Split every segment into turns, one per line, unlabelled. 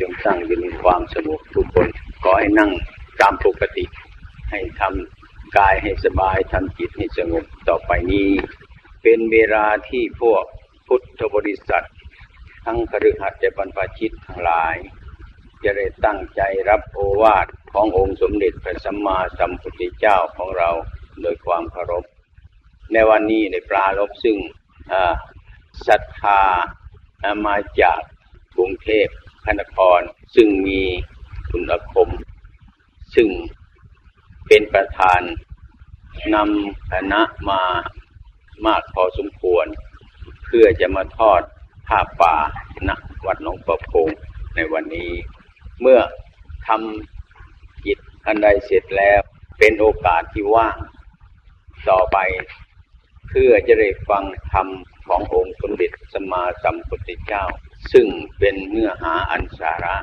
จงตั้งอยู่ในความสงบทุกคนขอให้นั่งตามปกติ ให้ทำกายให้สบายทำจิตให้สงบต่อไปนี้ เป็นเวลาที่พวกพุทธบริษัท ทั้งคฤหัสถ์และบรรพชิตทั้งหลาย จะได้ตั้งใจรับโอวาทขององค์สมเด็จพระสัมมาสัมพุทธเจ้าของเราโดยความเคารพ ในวันนี้ในปลาลบซึ่งศรัทธามาจากกรุงเทพพ ระนคร ซึ่งมีคุณอาคม ซึ่งเป็นประธานนำคณะมามากพอสมควร เพื่อจะมาทอดผ้าป่าณวัดหนองประพงในวันนี้ เมื่อทำกิจอันใดเสร็จแล้วเป็นโอกาสที่ว่างต่อไป เพื่อจะได้ฟังธรรมขององค์สมเด็จสมมาสัมพุทธเจ้า ซึ่งเป็นเนื้อหาอันสาระ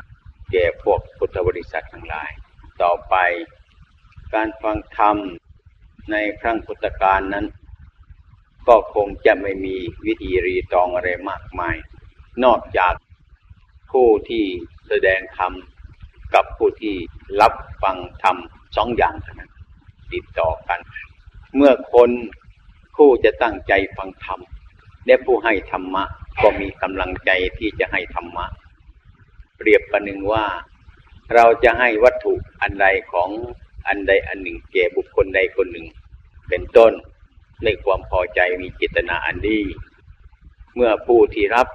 แก่พวกพุทธบริษัททั้งหลาย ต่อไปการฟังธรรมในครั้งพุทธกาลนั้น ก็คงจะไม่มีวิธีรีตองอะไรมากมาย นอกจากผู้ที่แสดงธรรมกับผู้ที่รับฟังธรรมสองอย่างเท่านั้นติดต่อกัน เมื่อคนผู้จะตั้งใจฟังธรรมและผู้ให้ธรรมะ ก็มีกำลังใจที่จะให้ธรรมะ เปรียบประหนึ่งว่า เราจะให้วัตถุอันใดของอันใดอันหนึ่งแก่บุคคลใดคนหนึ่ง เป็นต้นในความพอใจมีจิตนาอันดี เมื่อผู้ที่รับ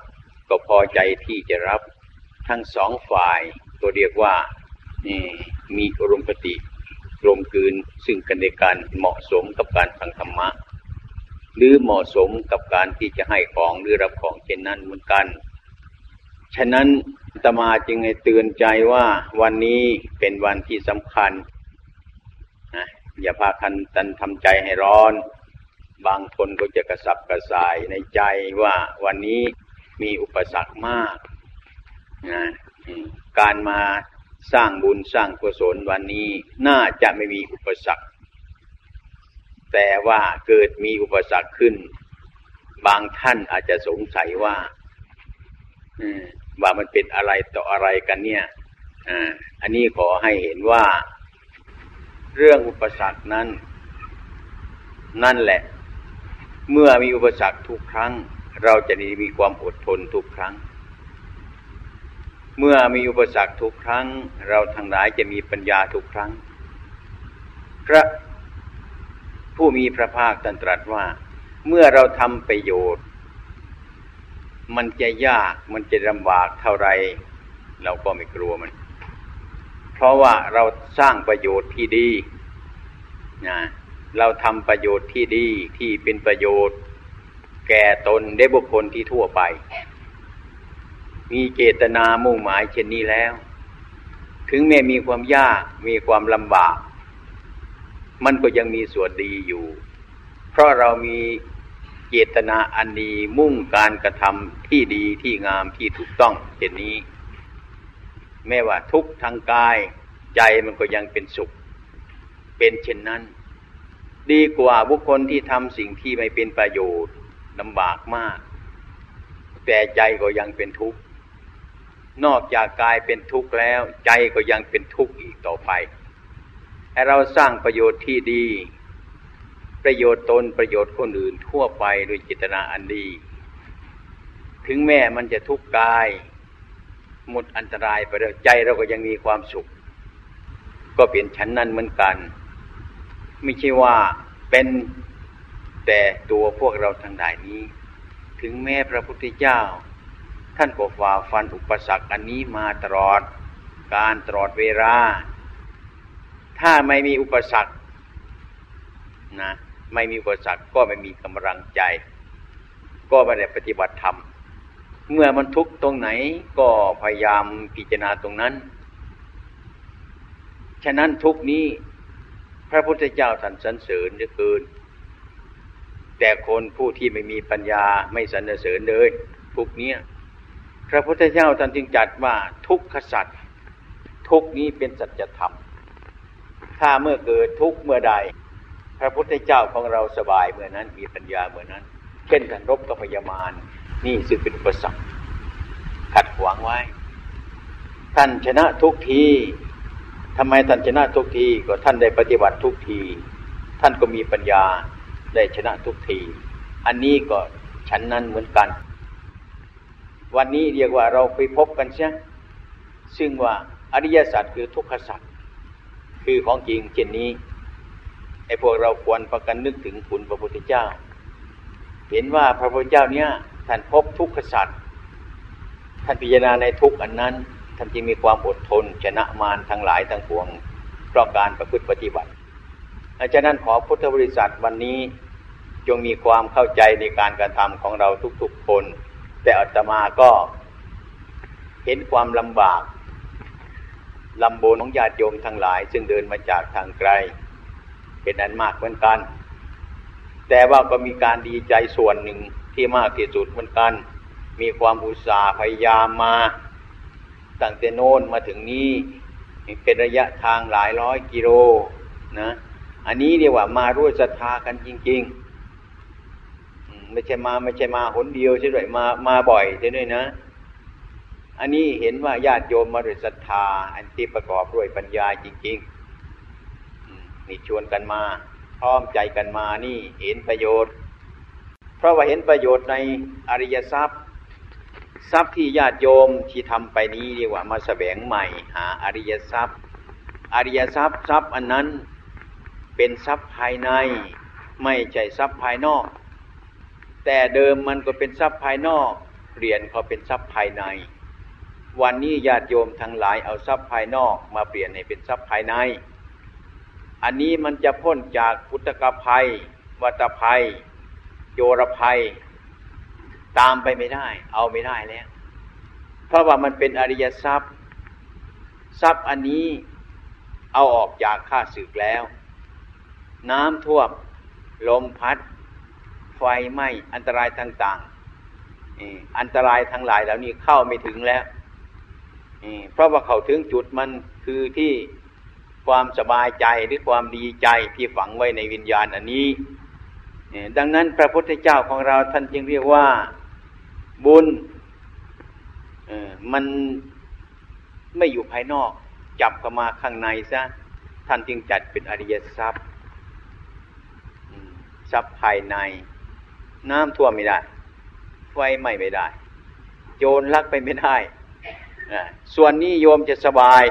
ก็พอใจที่จะรับ ทั้งสองฝ่ายก็เรียกว่ามีอารมณ์ปฏิรวมกืนซึ่งกันในการเหมาะสมกับการฟังธรรมะ หรือเหมาะสมกับการที่จะให้ของหรือรับของเช่นนั้นเหมือนกัน ฉะนั้นตมาจึงให้เตือนใจว่าวันนี้เป็นวันที่สำคัญนะอย่าพาคันตันทำใจให้ร้อน บางคนก็จะกระสับกระส่ายในใจว่าวันนี้มีอุปสรรคมากนะการมาสร้างบุญสร้างกุศลวันนี้น่าจะไม่มีอุปสรรค แต่ว่าเกิดมีอุปสรรคขึ้น บางท่านอาจจะสงสัยว่าว่ามันเป็นอะไรต่ออะไรกันเนี่ยอันนี้ขอให้เห็นว่า เรื่องอุปสรรคนั้น นั่นแหละ เมื่อมีอุปสรรคทุกครั้ง เราจะมีความอดทนทุกครั้ง เมื่อมีอุปสรรคทุกครั้ง เราทั้งหลายจะมีปัญญาทุกครั้งพระ ผู้มีพระภาคตรัสว่า เมื่อเราทำประโยชน์ มันจะยากมันจะลำบากเท่าไร เราก็ไม่กลัวมัน เพราะว่าเราสร้างประโยชน์ที่ดีนะเราทำประโยชน์ที่ดีที่เป็นประโยชน์ แก่ตนได้บุคคลที่ทั่วไป มีเจตนามุ่งหมายเช่นนี้แล้ว ถึงแม้มีความยากมีความลำบาก มันก็ยังมีส่วนดีอยู่ เพราะเรามีเจตนาอันดีมุ่งการกระทำที่ดีที่งามที่ถูกต้องเช่นนี้ แม้ว่าทุกทางกายใจมันก็ยังเป็นสุข เป็นเช่นนั้น ดีกว่าบุคคลที่ทำสิ่งที่ไม่เป็นประโยชน์ลำบากมาก แต่ใจก็ยังเป็นทุกข์นอกจากกายเป็นทุกข์แล้ว ใจก็ยังเป็นทุกข์อีกต่อไป ให้เราสร้างประโยชน์ที่ดี ประโยชน์ตนประโยชน์คนอื่นทั่วไปโดยจิตนาอันดี ถึงแม้มันจะทุกข์กาย หมดอันตรายไปแล้วใจเราก็ยังมีความสุข ก็เป็นชั้นนั้นเหมือนกัน ไม่ใช่ว่าเป็นแต่ตัวพวกเราทั้งหลายนี้ ถึงแม้พระพุทธเจ้า ท่านก็ฝ่าฟันอุปสรรคอันนี้มาตลอด การตลอดเวลา ถ้าไม่มีอุปสรรคนะไม่มีอุปสรรคก็ไม่มีกำลังใจ ก็ไม่ได้ปฏิบัติธรรมเมื่อมันทุกตรงไหนก็พยายามพิจารณาตรงนั้น ฉะนั้นทุกนี้พระพุทธเจ้าท่านสรรเสริญเหลือเกิน แต่คนผู้ที่ไม่มีปัญญาไม่สรรเสริญเลย ทุกเนี้ยพระพุทธเจ้าท่านจึงจัดว่าทุกขสัตว์ทุกนี้เป็นสัจธรรม ถ้าเมื่อเกิดทุกเมื่อใด พระพุทธเจ้าของเราสบายเมื่อนั้นมีปัญญาเมื่อนั้น เช่นท่านรบกับพยามารนี่ซึ่งเป็นอุปสรรคขัดขวางไว้ ท่านชนะทุกทีทำไมท่านชนะทุกทีก็ท่านได้ปฏิบัติทุกที ท่านก็มีปัญญาได้ชนะทุกที อันนี้ก็ฉันนั้นเหมือนกัน วันนี้เรียกว่าเราไปพบกันเสียซึ่งว่าอริยสัจคือทุกขสัจ คือของจริงเช่นนี้ไอ้พวกเราควรประกันนึกถึงคุณพระพุทธเจ้า เห็นว่าพระพุทธเจ้าเนี้ยท่านพบทุกขสัจท่านพิจารณาในทุกอันนั้นท่านจึงมีความอดทนชนะมารทั้งหลายทั้งปวงเพราะการประพฤติปฏิบัติดังนั้นขอพุทธบริษัทวันนี้จงมีความเข้าใจในการกระทำของเราทุกๆคน แต่อัตมาก็เห็นความลำบาก ลำบนของญาติโยมทั้งหลาย ซึ่งเดินมาจากทางไกล เป็นนั้นมากเหมือนกัน แต่ว่าก็มีการดีใจส่วนหนึ่งที่มากที่สุดเหมือนกัน มีความอุตสาห์พยายามมาตั้งแต่โน้นมาถึงนี้เป็นระยะทางหลายร้อยกิโลนะอันนี้เรียกว่ามารู้ศรัทธากันจริง ๆ ไม่ใช่มาไม่ใช่มาหนเดียวใช่ไหมมามาบ่อยใช่ไหมนะ อันนี้เห็นว่าญาติโยมมาด้วยศรัทธา อันที่ประกอบด้วยปัญญาจริงๆนี่ชวนกันมา พร้อมใจกันมานี่เห็นประโยชน์ เพราะว่าเห็นประโยชน์ในอริยทรัพย์ ทรัพย์ที่ญาติโยมที่ทำไปนี้เรียกว่ามาแสวงใหม่หาอริยทรัพย์ อริยทรัพย์ทรัพย์อันนั้นเป็นทรัพย์ภายในไม่ใช่ทรัพย์ภายนอก แต่เดิมมันก็เป็นทรัพย์ภายนอกเปลี่ยนเขาเป็นทรัพย์ภายใน วันนี้ญาติโยมทั้งหลายเอาทรัพย์ภายนอกมาเปลี่ยนให้เป็นทรัพย์ภายใน อันนี้มันจะพ้นจากพุทธกภัย วัตภัยโยรภัย ตามไปไม่ได้ เอาไม่ได้แล้ว เพราะว่ามันเป็นอริยทรัพย์ ทรัพย์อันนี้เอาออกจากข้าศึกแล้ว น้ำท่วม ลมพัด ไฟไหม้ อันตรายต่างๆอันตรายทั้งหลายเหล่านี้เข้าไม่ถึงแล้ว เพราะว่าเขาถึงจุดมันคือที่ความสบายใจหรือความดีใจที่ฝังไว้ในวิญญาณอันนี้ ดังนั้นพระพุทธเจ้าของเราท่านจึงเรียกว่าบุญมันไม่อยู่ภายนอก จับเข้ามาข้างในซะท่านจึงจัดเป็นอริยทรัพย์ทรัพย์ภายใน น้ำท่วมไม่ได้ ไฟไหม้ไม่ได้ โจรลักไปไม่ได้ ส่วนนี้โยมจะสบาย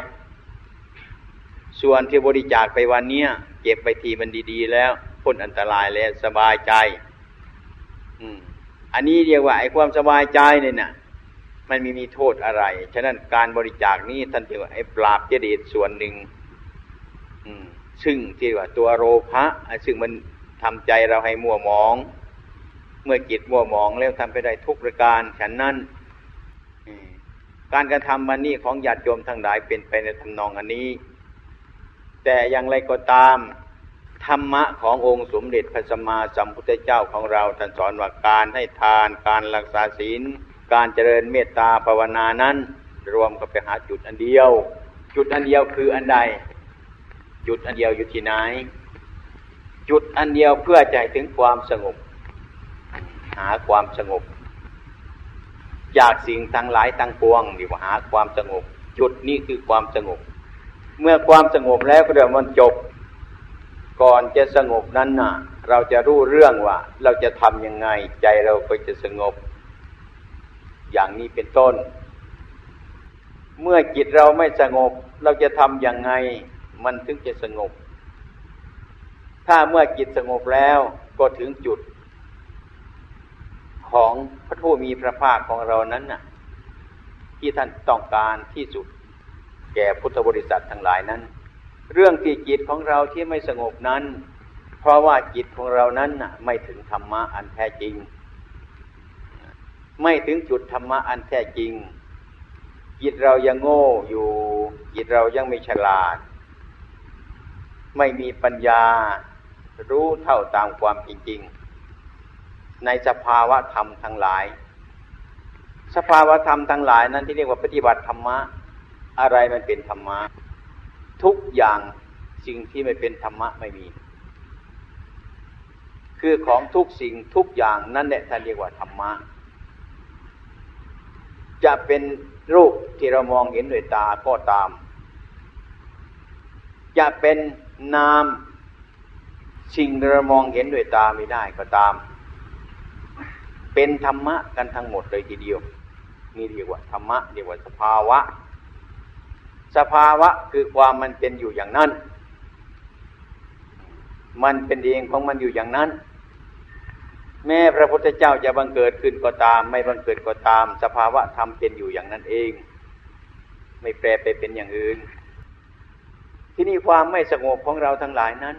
ส่วนที่บริจาคไปวันนี้เก็บไปทีมันดีๆ แล้วพ้นอันตรายแล้วสบายใจ อืม อันนี้เรียกว่าไอ้ความสบายใจเนี่ยนะมันมีมีโทษอะไร ฉะนั้นการบริจาคนี้ท่านเรียกว่าไอ้ปราบเจดีส่วนหนึ่งซึ่งที่ว่าตัวโรภะซึ่งมันทำใจเราให้มัวมอง เมื่อจิตมัวมองแล้วทำไปได้ทุกประการฉันนั้น การกระทำมันนี่ของญาติโยมทั้งหลายเป็นไปในทำนองอันนี้ แต่อย่างไรก็ตาม ธรรมะขององค์สมเด็จพระสัมมาสัมพุทธเจ้าของเราท่านสอนว่าการให้ทานการรักษาศีล การเจริญเมตตาภาวนานั้น รวมก็ไปหาจุดอันเดียว จุดอันเดียวคืออันใด จุดอันเดียวอยู่ที่ไหน จุดอันเดียวเพื่อใจถึงความสงบ หาความสงบ จากสิ่งทั้งหลายทั้งปวงดีว่าหาความสงบ จุดนี้คือความสงบ เมื่อความสงบแล้วก็เดี๋ยวมันจบ ก่อนจะสงบนั้นน่ะ เราจะรู้เรื่องว่า เราจะทำยังไงใจเราก็จะสงบ อย่างนี้เป็นต้น เมื่อจิตเราไม่สงบ เราจะทำยังไง มันถึงจะสงบ ถ้าเมื่อจิตสงบแล้วก็ถึงจุด ของพระผู้มีพระภาคของเรานั้นน่ะ ที่ท่านต้องการที่สุด แก่พุทธบริษัททั้งหลายนั้น เรื่องที่จิตของเราที่ไม่สงบนั้น เพราะว่าจิตของเรานั้นไม่ถึงธรรมะอันแท้จริง ไม่ถึงจุดธรรมะอันแท้จริง จิตเรายังโง่อยู่ จิตเรายังไม่ฉลาด ไม่มีปัญญารู้เท่าตามความจริง ในสภาวะธรรมทั้งหลาย สภาวะธรรมทั้งหลายนั้นที่เรียกว่าปฏิบัติธรรมะ อะไรมันเป็นธรรมะ ทุกอย่างสิ่งที่ไม่เป็นธรรมะไม่มี คือของทุกสิ่งทุกอย่างนั่นแหละท่านเรียกว่าธรรมะ จะเป็นรูปที่เรามองเห็นด้วยตาก็ตาม จะเป็นนามสิ่งเรามองเห็นด้วยตาไม่ได้ก็ตาม เป็นธรรมะกันทั้งหมดเลยทีเดียว นี่เรียกว่าธรรมะเรียกว่าสภาวะ สภาวะคือความมันเป็นอยู่อย่างนั้น มันเป็นเองของมันอยู่อย่างนั้น แม้พระพุทธเจ้าจะบังเกิดขึ้นก็ตาม ไม่บังเกิดก็ตาม สภาวะธรรมเป็นอยู่อย่างนั้นเอง ไม่แปรไปเป็นอย่างอื่น ที่นี่ความไม่สงบของเราทั้งหลายนั้น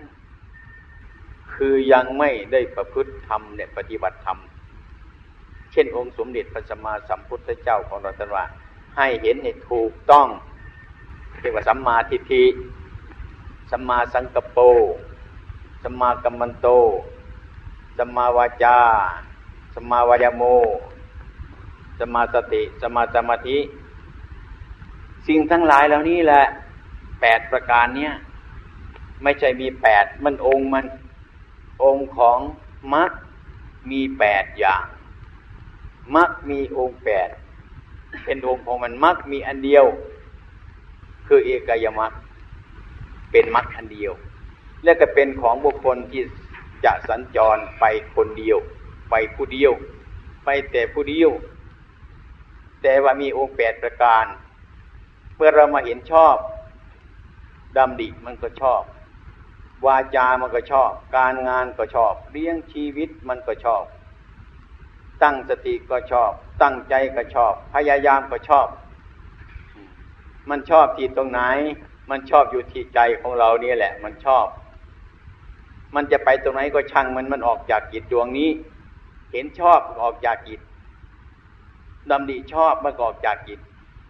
คือยังไม่ได้ประพฤติธรรมเนี่ยปฏิบัติธรรม เช่นองค์สมเด็จพระสัมมาสัมพุทธเจ้าของเราตรัสว่าให้เห็นให้ถูกต้องเรียกว่าสัมมาทิฏฐิสัมมาสังกปรสัมมากัมมันโตสัมมาวาจาสัมมาวายโมสัมมาสติสัมมาสมาธิ สิ่งทั้งหลายเหล่านี้แหละแปดประการเนี้ยไม่ใช่มีแปดมันองค์มันองค์ของมรรคมีแปดอย่าง มักมีองค์แปดเป็นองค์ของมันมักมีอันเดียว คือเอกายมักเป็นมักอันเดียว และก็เป็นของบุคคลที่จะสัญจรไปคนเดียว ไปผู้เดียว ไปแต่ผู้เดียว แต่ว่ามีองค์แปดประการ เมื่อเรามาเห็นชอบดำดิมันก็ชอบ วาจามันก็ชอบ การงานก็ชอบเลี้ยงชีวิตมันก็ชอบ ตั้งสติก็ชอบ ตั้งใจก็ชอบ พยายามก็ชอบ มันชอบที่ตรงไหน มันชอบอยู่ที่ใจของเราเนี่ยแหละ มันชอบ มันจะไปตรงไหนก็ช่างมันมันออกจากจิตดวงนี้ เห็นชอบออกจากจิตดำดีชอบมันออกจากจิต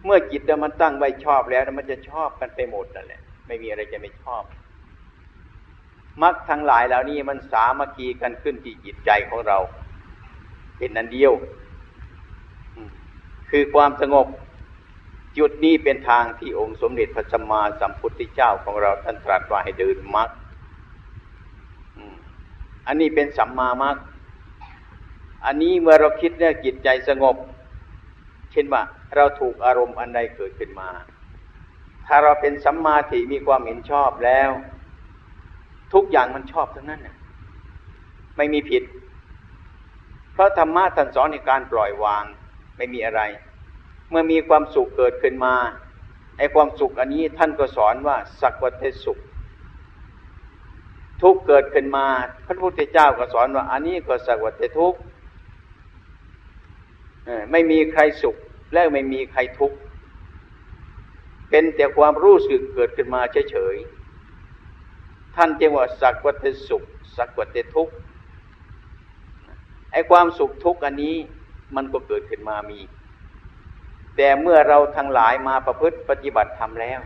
เมื่อจิตแล้วมันตั้งไว้ชอบแล้ว มันจะชอบกันไปหมดนั่นแหละ ไม่มีอะไรจะไม่ชอบมักทั้งหลายเหล่านี้มันสามัคคีกันขึ้นที่จิตใจของเรา เป็นนันเดียว คือความสงบ จุดนี้เป็นทางที่องค์สมเด็จพระสัมมาสัมพุทธเจ้าของเราท่านตรัสว่าให้เดินมรรคอันนี้เป็นสัมมามรรคอันนี้เมื่อเราคิดเนี่ยจิตใจสงบ เช่นว่าเราถูกอารมณ์อันใดเกิดขึ้นมา ถ้าเราเป็นสัมมาทิมีความเห็นชอบแล้ว ทุกอย่างมันชอบทั้งนั้นน่ะไม่มีผิด ราะธรรมะท่านสอนในการปล่อยวางไม่มีอะไร เมื่อมีความสุขเกิดขึ้นมาไอ้ความสุขอันนี้ท่านก็สอนว่าสักวัตสุข ทุกเกิดขึ้นมา พระพุทธเจ้าก็สอนว่า อันนี้ก็สักวัตทุกไม่มีใครสุขและไม่มีใครทุกข์เป็นแต่ความรู้สึกเกิดขึ้นมาเฉยๆท่านจึงว่าสักวัตสุข สักวัตทุกข์ ไอ้ความสุขทุกข์อันนี้มันก็เกิดขึ้นมามี แต่เมื่อเราทั้งหลายมาประพฤติปฏิบัติทำแล้ว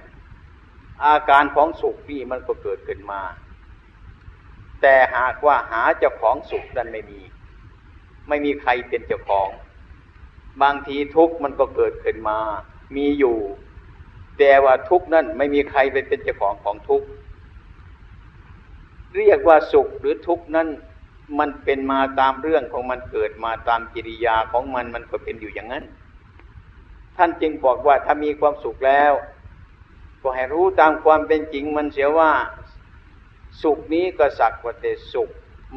อาการของสุขนี่มันก็เกิดขึ้นมา แต่หากว่าหาเจ้าของสุขนั้นไม่มี ไม่มีใครเป็นเจ้าของ บางทีทุกข์มันก็เกิดขึ้นมา มีอยู่ แต่ว่าทุกข์นั้นไม่มีใครไปเป็นเจ้าของของทุกข์เรียกว่าสุขหรือทุกข์นั้น มันเป็นมาตามเรื่องของมันเกิดมาตามกิริยาของมันมันก็เป็นอยู่อย่างนั้น ท่านจึงบอกว่าถ้ามีความสุขแล้ว ก็ให้รู้ตามความเป็นจริงมันเสียว่า สุขนี้ก็สักว่าแต่สุข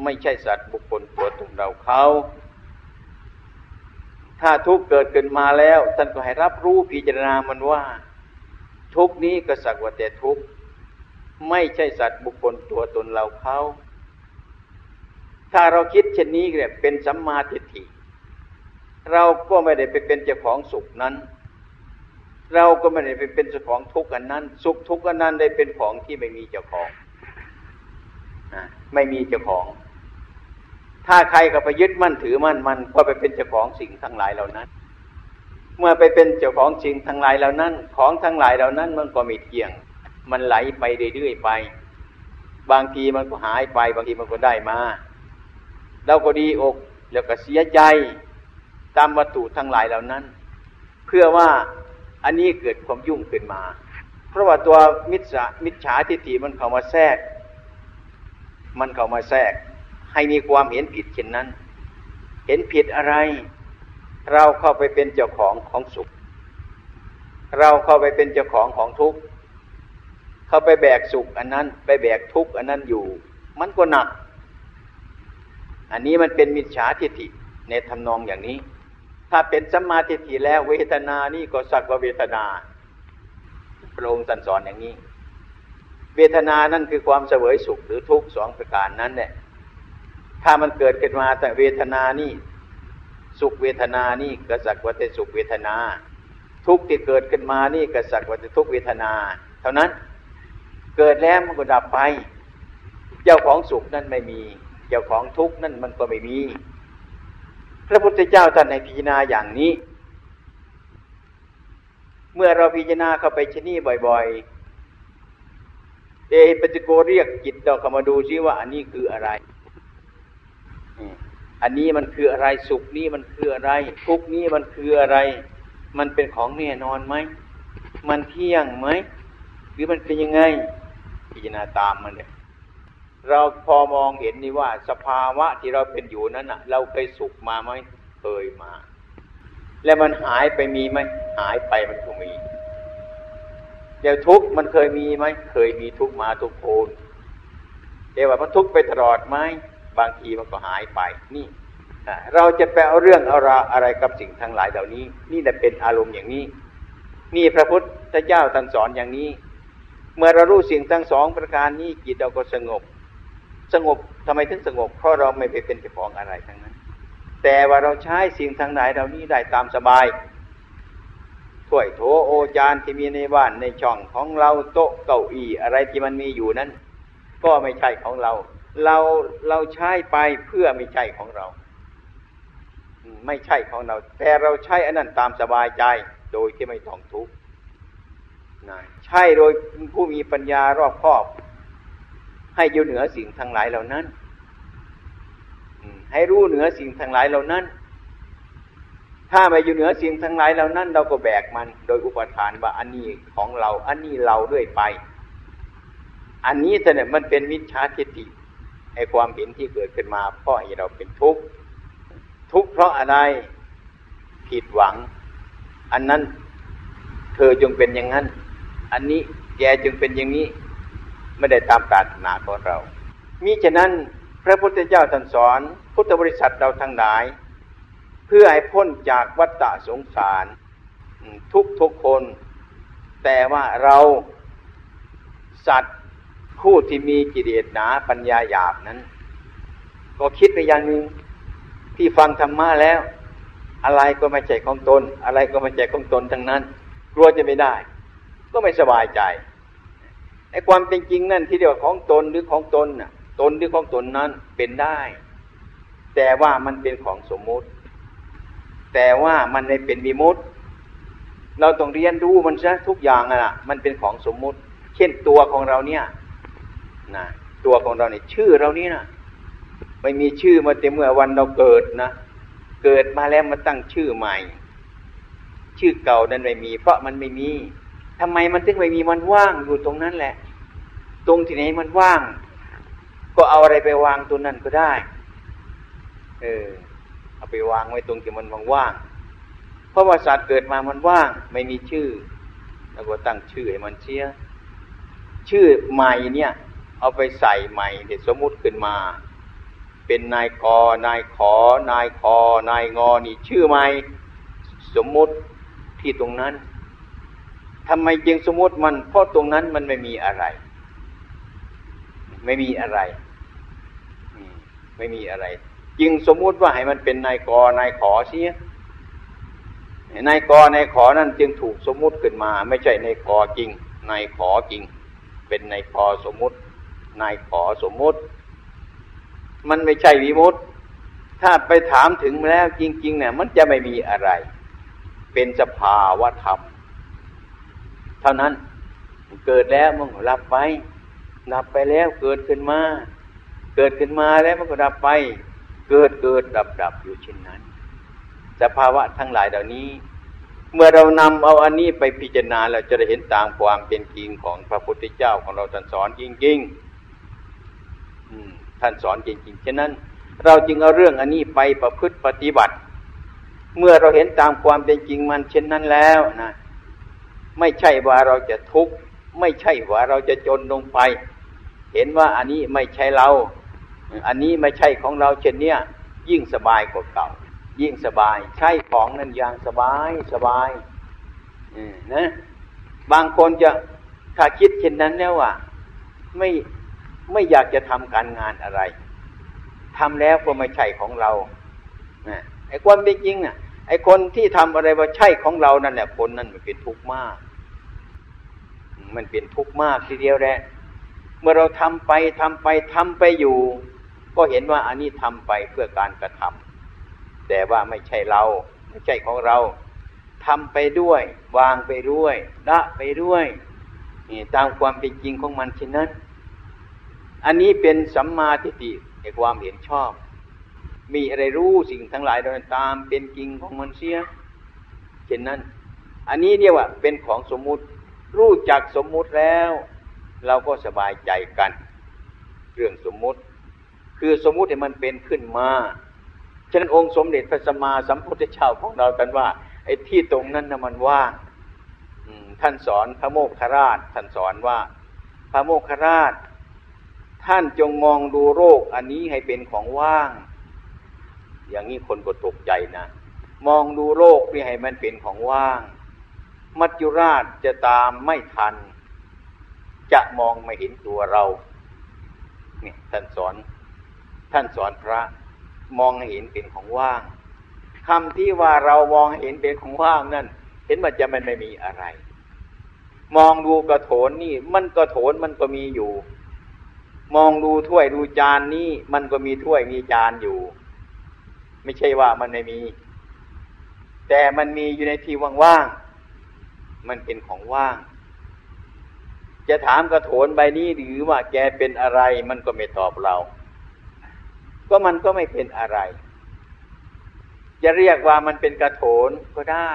ไม่ใช่สัตว์บุคคลตัวตนเราเขาถ้าทุกเกิดขึ้นมาแล้ว ท่านก็ให้รับรู้พิจารณามันว่า ทุกนี้ก็สักว่าแต่ทุกไม่ใช่สัตว์บุคคลตัวตนเราเขา ถ้าเราคิดเช่นนี้เนี่ยเป็นสัมมาทิฏฐิ เราก็ไม่ได้ไปเป็นเจ้าของสุขนั้น เราก็ไม่ได้ไปเป็นเจ้าของทุกข์อันนั้น สุขทุกข์อันนั้นได้เป็นของที่ไม่มีเจ้าของไม่มีเจ้าของ ถ้าใครก็ไปยึดมั่นถือมั่นมันก็ไปเป็นเจ้าของสิ่งทั้งหลายเหล่านั้น เมื่อไปเป็นเจ้าของสิ่งทั้งหลายเหล่านั้น ของทั้งหลายเหล่านั้นมันก็ไม่เที่ยง มันไหลไปเรื่อยๆไป บางทีมันก็หายไป บางทีมันก็ได้มา เราก็ดีอกแล้วก็เสียใจตามวัตถุทั้งหลายเหล่านั้น เพื่อว่าอันนี้เกิดความยุ่งขึ้นมา เพราะว่าตัวมิจฉามิจฉาทิฏฐิมันเข้ามาแทรก มันเข้ามาแทรก ให้มีความเห็นผิดเช่นนั้น เห็นผิดอะไร เราเข้าไปเป็นเจ้าของของสุข เราเข้าไปเป็นเจ้าของของทุกข์ เข้าไปแบกสุขอันนั้น ไปแบกทุกข์อันนั้นอยู่ มันก็หนัก อันนี้มันเป็นมิจฉาทิฏฐิในทำนองอย่างนี้ ถ้าเป็นสัมมาทิฏฐิแล้วเวทนานี่ก็สักว่าเวทนาพระองค์สอนอย่างนี้ เวทนานั่นคือความเสวยสุขหรือทุกข์สองประการนั้นเนี่ยถ้ามันเกิดขึ้นมาแต่เวทนานี่ สุขเวทนานี่กษักวัตสุขเวทนา ทุกข์ที่เกิดขึ้นมานี่กษักวัตทุกเวทนา เท่านั้นเกิดแล้วมันก็ดับไป เจ้าของสุขนั่นไม่มี เจ้าของทุกข์นั่นมันก็ไม่มี พระพุทธเจ้าท่านในพิจารณาอย่างนี้ เมื่อเราพิจารณาเข้าไปชนี่บ่อย ๆ เอปจิโกเรียกจิตเราเข้ามาดูซิว่า อันนี้คืออะไร อันนี้มันคืออะไรสุขนี้มันคืออะไร ทุกนี้มันคืออะไร มันเป็นของแน่นอนไหม มันเที่ยงไหม หรือมันเป็นยังไง พิจารณาตามมันเนี่ย เราพอมองเห็นนี่ว่าสภาวะที่เราเป็นอยู่นั้นอะเราเคยสุขมาไหมเคยมา แล้วมันหายไปมีไหมหายไปมันก็มีเดี๋ยวทุกมันเคยมีไหมเคยมีทุกมาทุกโคนเดี๋ยวว่ามันทุกไปตลอดไหมบางทีมันก็หายไปนี่เราจะไปเอาเรื่องเอาราอะไรกับสิ่งทั้งหลายเหล่านี้ นี่จะเป็นอารมณ์อย่างนี้ นี่พระพุทธเจ้าท่านสอนอย่างนี้ เมื่อเรารู้สิ่งทั้งสองประการนี้จิตเราก็สงบ สงบทำไมถึงสงบ เพราะเราไม่ไปเป็นเจ้าของอะไรทั้งนั้น แต่ว่าเราใช้สิ่งทั้งหลายเหล่านี้ได้ตามสบายถ้วยโถโอจานที่มีในบ้านในช่องของเราโต๊ะเก้าอี้อะไรที่มันมีอยู่นั้น ก็ไม่ใช่ของเรา เราเราใช้ไปเพื่อไม่ใช่ของเรา ไม่ใช่ของเรา แต่เราใช้อันนั้นตามสบายใจโดยที่ไม่ต้องทุกข์ใช่โดยผู้มีปัญญารอบคอบ ให้อยู่เหนือสิ่งทั้งหลายเหล่านั้นให้รู้เหนือสิ่งทั้งหลายเหล่านั้น ถ้าไม่อยู่เหนือสิ่งทั้งหลายเหล่านั้น เราก็แบกมัน โดยอุปทานว่าอันนี้ของเรา อันนี้เราด้วยไป อันนี้แต่เนี่ยมันเป็นมิจฉาทิฏฐิไอความเห็นที่เกิดขึ้นมาเพราะให้เราเป็นทุกข์ทุกข์เพราะอะไรผิดหวัง อันนั้น เธอจงเป็นอย่างนั้น อันนี้แกจึงเป็นอย่างนี้ ไม่ได้ตามปรารถนาของเรา มิฉะนั้นพระพุทธเจ้าท่านสอน พุทธบริษัทเราทั้งหลาย เพื่อให้พ้นจากวัฏฏะสงสาร ทุกทุกคน แต่ว่าเราสัตว์ผู้ที่มีกิเลสหนาปัญญาหยาบนั้น ก็คิดไปอย่างหนึ่งที่ฟังธรรมะแล้ว อะไรก็ไม่ใช่ของตน อะไรก็ไม่ใช่ของตนทั้งนั้น กลัวจะไม่ได้ ก็ไม่สบายใจ ไอ้ความเป็นจริงนั่นที่เรียกว่าของตนหรือของตนน่ะ ตนหรือของตนนั้นเป็นได้ แต่ว่ามันเป็นของสมมุติ แต่ว่ามันไม่เป็นวิมุตเราต้องเรียนรู้มันซะทุกอย่างอะ มันเป็นของสมมุติ เช่นตัวของเราเนี่ยนะตัวของเราเนี่ยชื่อเรานี่นะไม่มีชื่อมาแต่เมื่อวันเราเกิดนะเกิดมาแล้วมาตั้งชื่อใหม่ ชื่อเก่านั้นไม่มี เพราะมันไม่มี ทำไมมันถึงไม่มีมันว่างอยู่ตรงนั้นแหละ ตรงที่ไหนมันว่าง ก็เอาอะไรไปวางตัวนั้นก็ได้ เออ เอาไปวางไว้ตรงที่มันว่างเพราะว่าสัตว์เกิดมามันว่าง ไม่มีชื่อ แล้วก็ตั้งชื่อให้มันเชียชื่อใหม่เนี่ย เอาไปใส่ใหม่เด็ดสมมุติขึ้นมา เป็นนายกนายขอนายคอนายงอนี่ชื่อใหม่ สมมุติที่ตรงนั้น ทำไมจึงสมมติมัน เพราะตรงนั้นมันไม่มีอะไร ไม่มีอะไรไม่มีอะไร จึงสมมุติว่าให้มันเป็นนายกนายขอเสียนายกนายขอนั่นจึงถูกสมมุติขึ้นมา ไม่ใช่นายกจริงนายขอจริง เป็นนายกสมมุติ นายขอสมมุติ มันไม่ใช่วิมุตถ้าไปถามถึงแล้วจริงๆเนี่ยมันจะไม่มีอะไร เป็นสภาวะธรรม เท่านั้น เกิดแล้วมันก็รับไปดับไปแล้วเกิดขึ้นมา เกิดขึ้นมาแล้วมันก็ดับไป เกิดเกิดดับดับอยู่เช่นนั้นสภาวะทั้งหลายเหล่านี้ เมื่อเรานำเอาอันนี้ไปพิจารณาเราจะได้เห็นตามความเป็นจริงของพระพุทธเจ้าของเราท่านสอนจริงๆท่านสอนจริงๆฉะนั้น เราจึงเอาเรื่องอันนี้ไปประพฤติปฏิบัติ เมื่อเราเห็นตามความเป็นจริงมันเช่นนั้นแล้วนะ ไม่ใช่ว่าเราจะทุกข์ไม่ใช่ว่าเราจะจนลงไป เห็นว่าอันนี้ไม่ใช่เรา อันนี้ไม่ใช่ของเราเช่นเนี้ยยิ่งสบายกว่าเก่า ยิ่งสบาย ใช่ของนั้นอย่างสบายสบายนะบางคนจะถ้าคิดเช่นนั้นแล้วว่าไม่ไม่อยากจะทำการงานอะไรทำแล้วก็ไม่ใช่ของเราไอ้ความเป็นจริงน่ะไอ้คนที่ทำอะไรว่าใช่ของเรานั่นแหละคนนั้นมันเป็นทุกข์มาก มันเป็นทุกข์มากทีเดียวแหละเมื่อเราทำไปทำไปทำไปอยู่ ก็เห็นว่าอันนี้ทำไปเพื่อการกระทำแต่ว่าไม่ใช่เรา ไม่ใช่ของเราทำไปด้วย วางไปด้วยละไปด้วยนี่ตามความเป็นจริงของมันเช่นนั้น อันนี้เป็นสัมมาทิฏฐิในความเห็นชอบ มีอะไรรู้สิ่งทั้งหลายโดยตามเป็นจริงของมันเสียเช่นนั้น อันนี้เรียกว่าเป็นของสมมุติ รู้จักสมมุติแล้ว เราก็สบายใจกัน เรื่องสมมุติ คือสมมุติให้มันเป็นขึ้นมาฉะนั้นองค์สมเด็จพระสัมมาสัมพุทธเจ้าของเรากันว่าไอ้ที่ตรงนั้นนะมันว่างท่านสอนพระโมคคราช ท่านสอนว่า พระโมคคราช ท่านจงมองดูโรคอันนี้ให้เป็นของว่าง อย่างนี้คนก็ตกใจนะ มองดูโลกนี่ให้มันเป็นของว่าง มัจจุราชจะตามไม่ทัน จะมองไม่เห็นตัวเราเนี่ยท่านสอน ท่านสอนพระ มองเห็นเป็นของว่างคำที่ว่าเรามองเห็นเป็นของว่างนั่น เห็นว่าจะมันไม่มีอะไร มองดูกระโถนนี่ มันกระโถนมันก็มีอยู่ มองดูถ้วยดูจานนี่มันก็มีถ้วยมีจานอยู่ ไม่ใช่ว่ามันไม่มี แต่มันมีอยู่ในที่ว่างๆ มันเป็นของว่าง จะถามกระโถนใบนี้หรือว่าแกเป็นอะไร มันก็ไม่ตอบเรา ก็มันก็ไม่เป็นอะไร จะเรียกว่ามันเป็นกระโถนก็ได้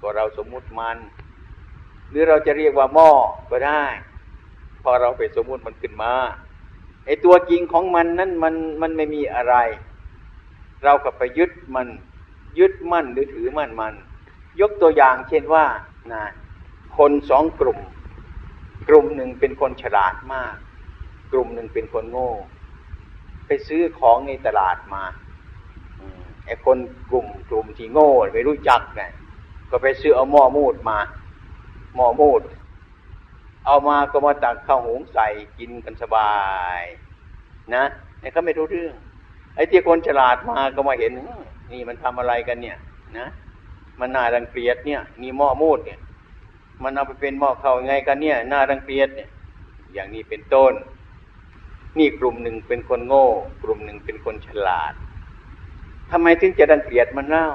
ก็เราสมมุติมัน หรือเราจะเรียกว่าหม้อก็ได้ พอเราไปสมมุติมันขึ้นมาไอ้ตัวจริงของมันนั้นมันมันไม่มีอะไร เราก็ไปยึดมันยึดมั่นหรือถือมั่นมัน ยกตัวอย่างเช่นว่า นะคนสองกลุ่ม กลุ่มหนึ่งเป็นคนฉลาดมาก กลุ่มหนึ่งเป็นคนโง่ ไปซื้อของในตลาดมาไอ้คนกลุ่มกลุ่มที่โง่ไม่รู้จักไงก็ไปซื้อเอาหม้อมูดมา หม้อมูด เอามาก็มาตักข้าวหุงใส่กินกันสบาย นะแต่เขาไม่รู้เรื่อง ไอ้ที่คนฉลาดมาก็มาเห็นนี่มันทำอะไรกันเนี่ย นะ มันน่ารังเกียจเนี่ยนี่หม้อมูดเนี่ย มันเอาไปเป็นหม้อเข้าไงกันเนี่ยน่ารังเกียจเนี่ย อย่างนี้เป็นต้น นี่กลุ่มหนึ่งเป็นคนโง่ กลุ่มหนึ่งเป็นคนฉลาดทำไมถึงจะรังเกียจมันเล่า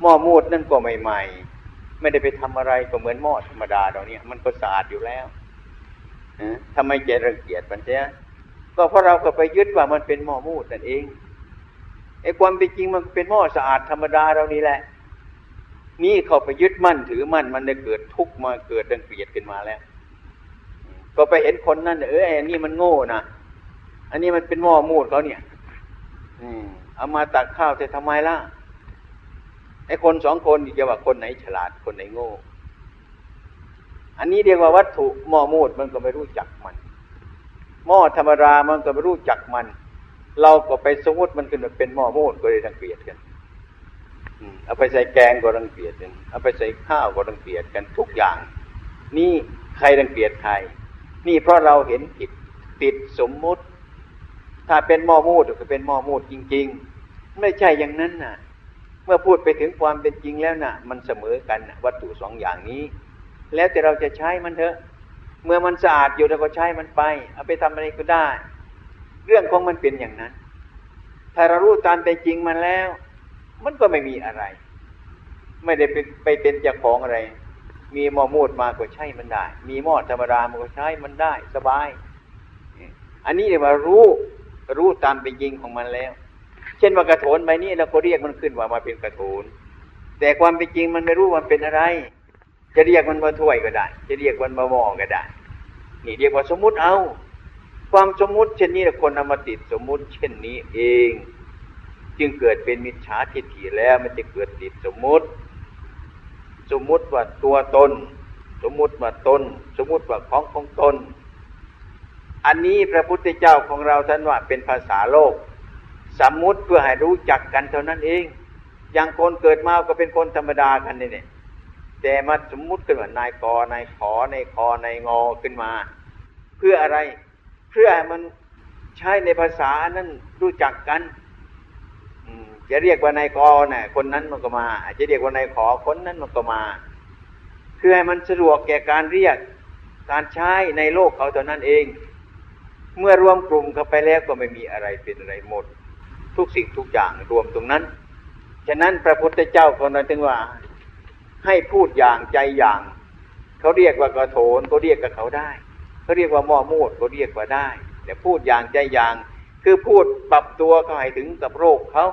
หม้อมูดนั่นก็ใหม่ๆไม่ได้ไปทำอะไรก็เหมือนหม้อธรรมดาเราเนี่ย มันก็สะอาดอยู่แล้วทำไมจะรังเกียจมันเสียก็เพราะเราก็ไปยึดว่ามันเป็นหม้อมูดนั่นเองไอ้ความเป็นจริงมันเป็นหม้อสะอาดธรรมดาเรานี่แหละ นี่เขาไปยึดมั่นถือมั่นมันได้เกิดทุกข์มาเกิดดังเกลียดขึ้นมาแล้ว ก็ไปเห็นคนนั่นเออไอ้นี่มันโง่นะอันนี้มันเป็นหม้อมูดเขาเนี่ย อืมเอามาตักข้าวจะทำไมล่ะไอ้คนสองคนจะว่าคนไหนฉลาดคนไหนโง่ อันนี้เรียกว่าวัตถุหม้อมูดมันก็ไม่รู้จักมัน หม้อธรรมดามันก็ไม่รู้จักมัน เราก็ไปสมมติมันขึ้นมาเป็นหม้อโมดก็เลยรังเกียจกัน เอาไปใส่แกงก็รังเกียจกันเอาไปใส่ข้าวก็รังเกียจกันทุกอย่าง นี่ใครรังเกียจใคร นี่เพราะเราเห็นผิดติดสมมุติ ถ้าเป็นหม้อมูดก็เป็นหม้อมูดจริง ๆ ไม่ใช่อย่างนั้นน่ะ เมื่อพูดไปถึงความเป็นจริงแล้วน่ะ มันเสมอกันวัตถุสองอย่างนี้ แล้วแต่เราจะใช้มันเถอะ เมื่อมันสะอาดอยู่เราก็ใช้มันไป เอาไปทำอะไรก็ได้ เรื่องของมันเป็นอย่างนั้น ถ้าเรารู้ตามเป็นจริงมันแล้ว มันก็ไม่มีอะไร ไม่ได้ไปไปเป็นเจ้าของอะไร มีหม้อมูดมาก็ใช้มันได้ มีหม้อธรรมดามันก็ใช้มันได้ สบาย อันนี้เรียกว่ารู้รู้ตามเป็นจริงของมันแล้ว เช่นว่ากระโถนใบนี้เราก็เรียกมันขึ้นว่ามาเป็นกระโถน แต่ความเป็นจริงมันไม่รู้มันเป็นอะไร จะเรียกมันมาถ้วยก็ได้ จะเรียกมันมาหม้อก็ได้ นี่เรียกว่าสมมุติเอา ความสมมุติเช่นนี้คนนำมาติดสมมุติเช่นนี้เอง จึงเกิดเป็นมิจฉาทิฏฐิแล้วมันจะเกิดติดสมมุติ สมมุติว่าตัวตน สมมุติว่าตน สมมุติว่าของของตน อันนี้พระพุทธเจ้าของเราท่านว่าเป็นภาษาโลก สมมุติเพื่อให้รู้จักกันเท่านั้นเอง อย่างคนเกิดมาก็เป็นคนธรรมดากันนี่เนี่ยแต่มาสมมุติขึ้นว่านายกนายขอนายคอนายงอขึ้นมา เพื่ออะไร เพื่อให้มันใช้ในภาษานั้นรู้จักกัน จะเรียกว่านายกอนะ่ะ คนนั้นมันก็มา จะเรียกว่านายขอคนนั้นมันก็มาเพื่อให้มันสะดวกแก่การเรียกการใช้ในโลกเขาเท่านั้นเอง เมื่อรวมกลุ่มเข้าไปแล้วก็ไม่มีอะไรเป็นอะไรหมด ทุกสิ่งทุกอย่างรวมตรงนั้น ฉะนั้นพระพุทธเจ้าของเราจึงว่า ให้พูดอย่างใจอย่าง เขาเรียกว่ากระโถนก็เรียกกับเขาได้เขาเรียกว่าหม้อมูดก็เรียกว่าได้แต่พูดอย่างใจอย่าง คือพูดปรับตัวเขาให้ถึงกับโรคเขา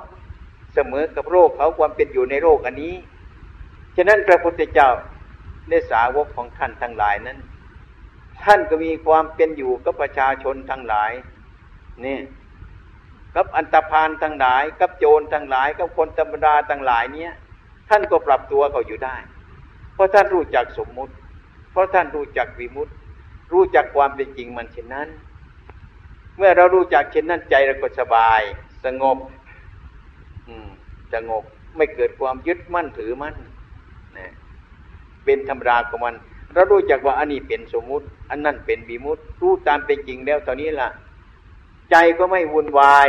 เสมอกับโรคเขาความเป็นอยู่ในโรคอันนี้ ฉะนั้นพระพุทธเจ้าในสาวกของท่านทั้งหลายนั้น ท่านก็มีความเป็นอยู่กับประชาชนทั้งหลายนี่กับอันตรพานทั้งหลาย กับโจรทั้งหลาย กับคนธรรมดาทั้งหลายเนี้ยท่านก็ปรับตัวเขาอยู่ได้ เพราะท่านรู้จักสมมุติ เพราะท่านรู้จักวิมุตติ รู้จักความเป็นจริงมันเช่นนั้น เมื่อเรารู้จักเช่นนั้นใจเราก็สบาย สงบ สงบไม่เกิดความยึดมั่นถือมั่นนะเป็นธรรมดาของมัน เรารู้จักว่าอันนี้เป็นสมมุติ อันนั้นเป็นบีมุติรู้ตามเป็นจริงแล้วตอนนี้ล่ะ ใจก็ไม่วุ่นวาย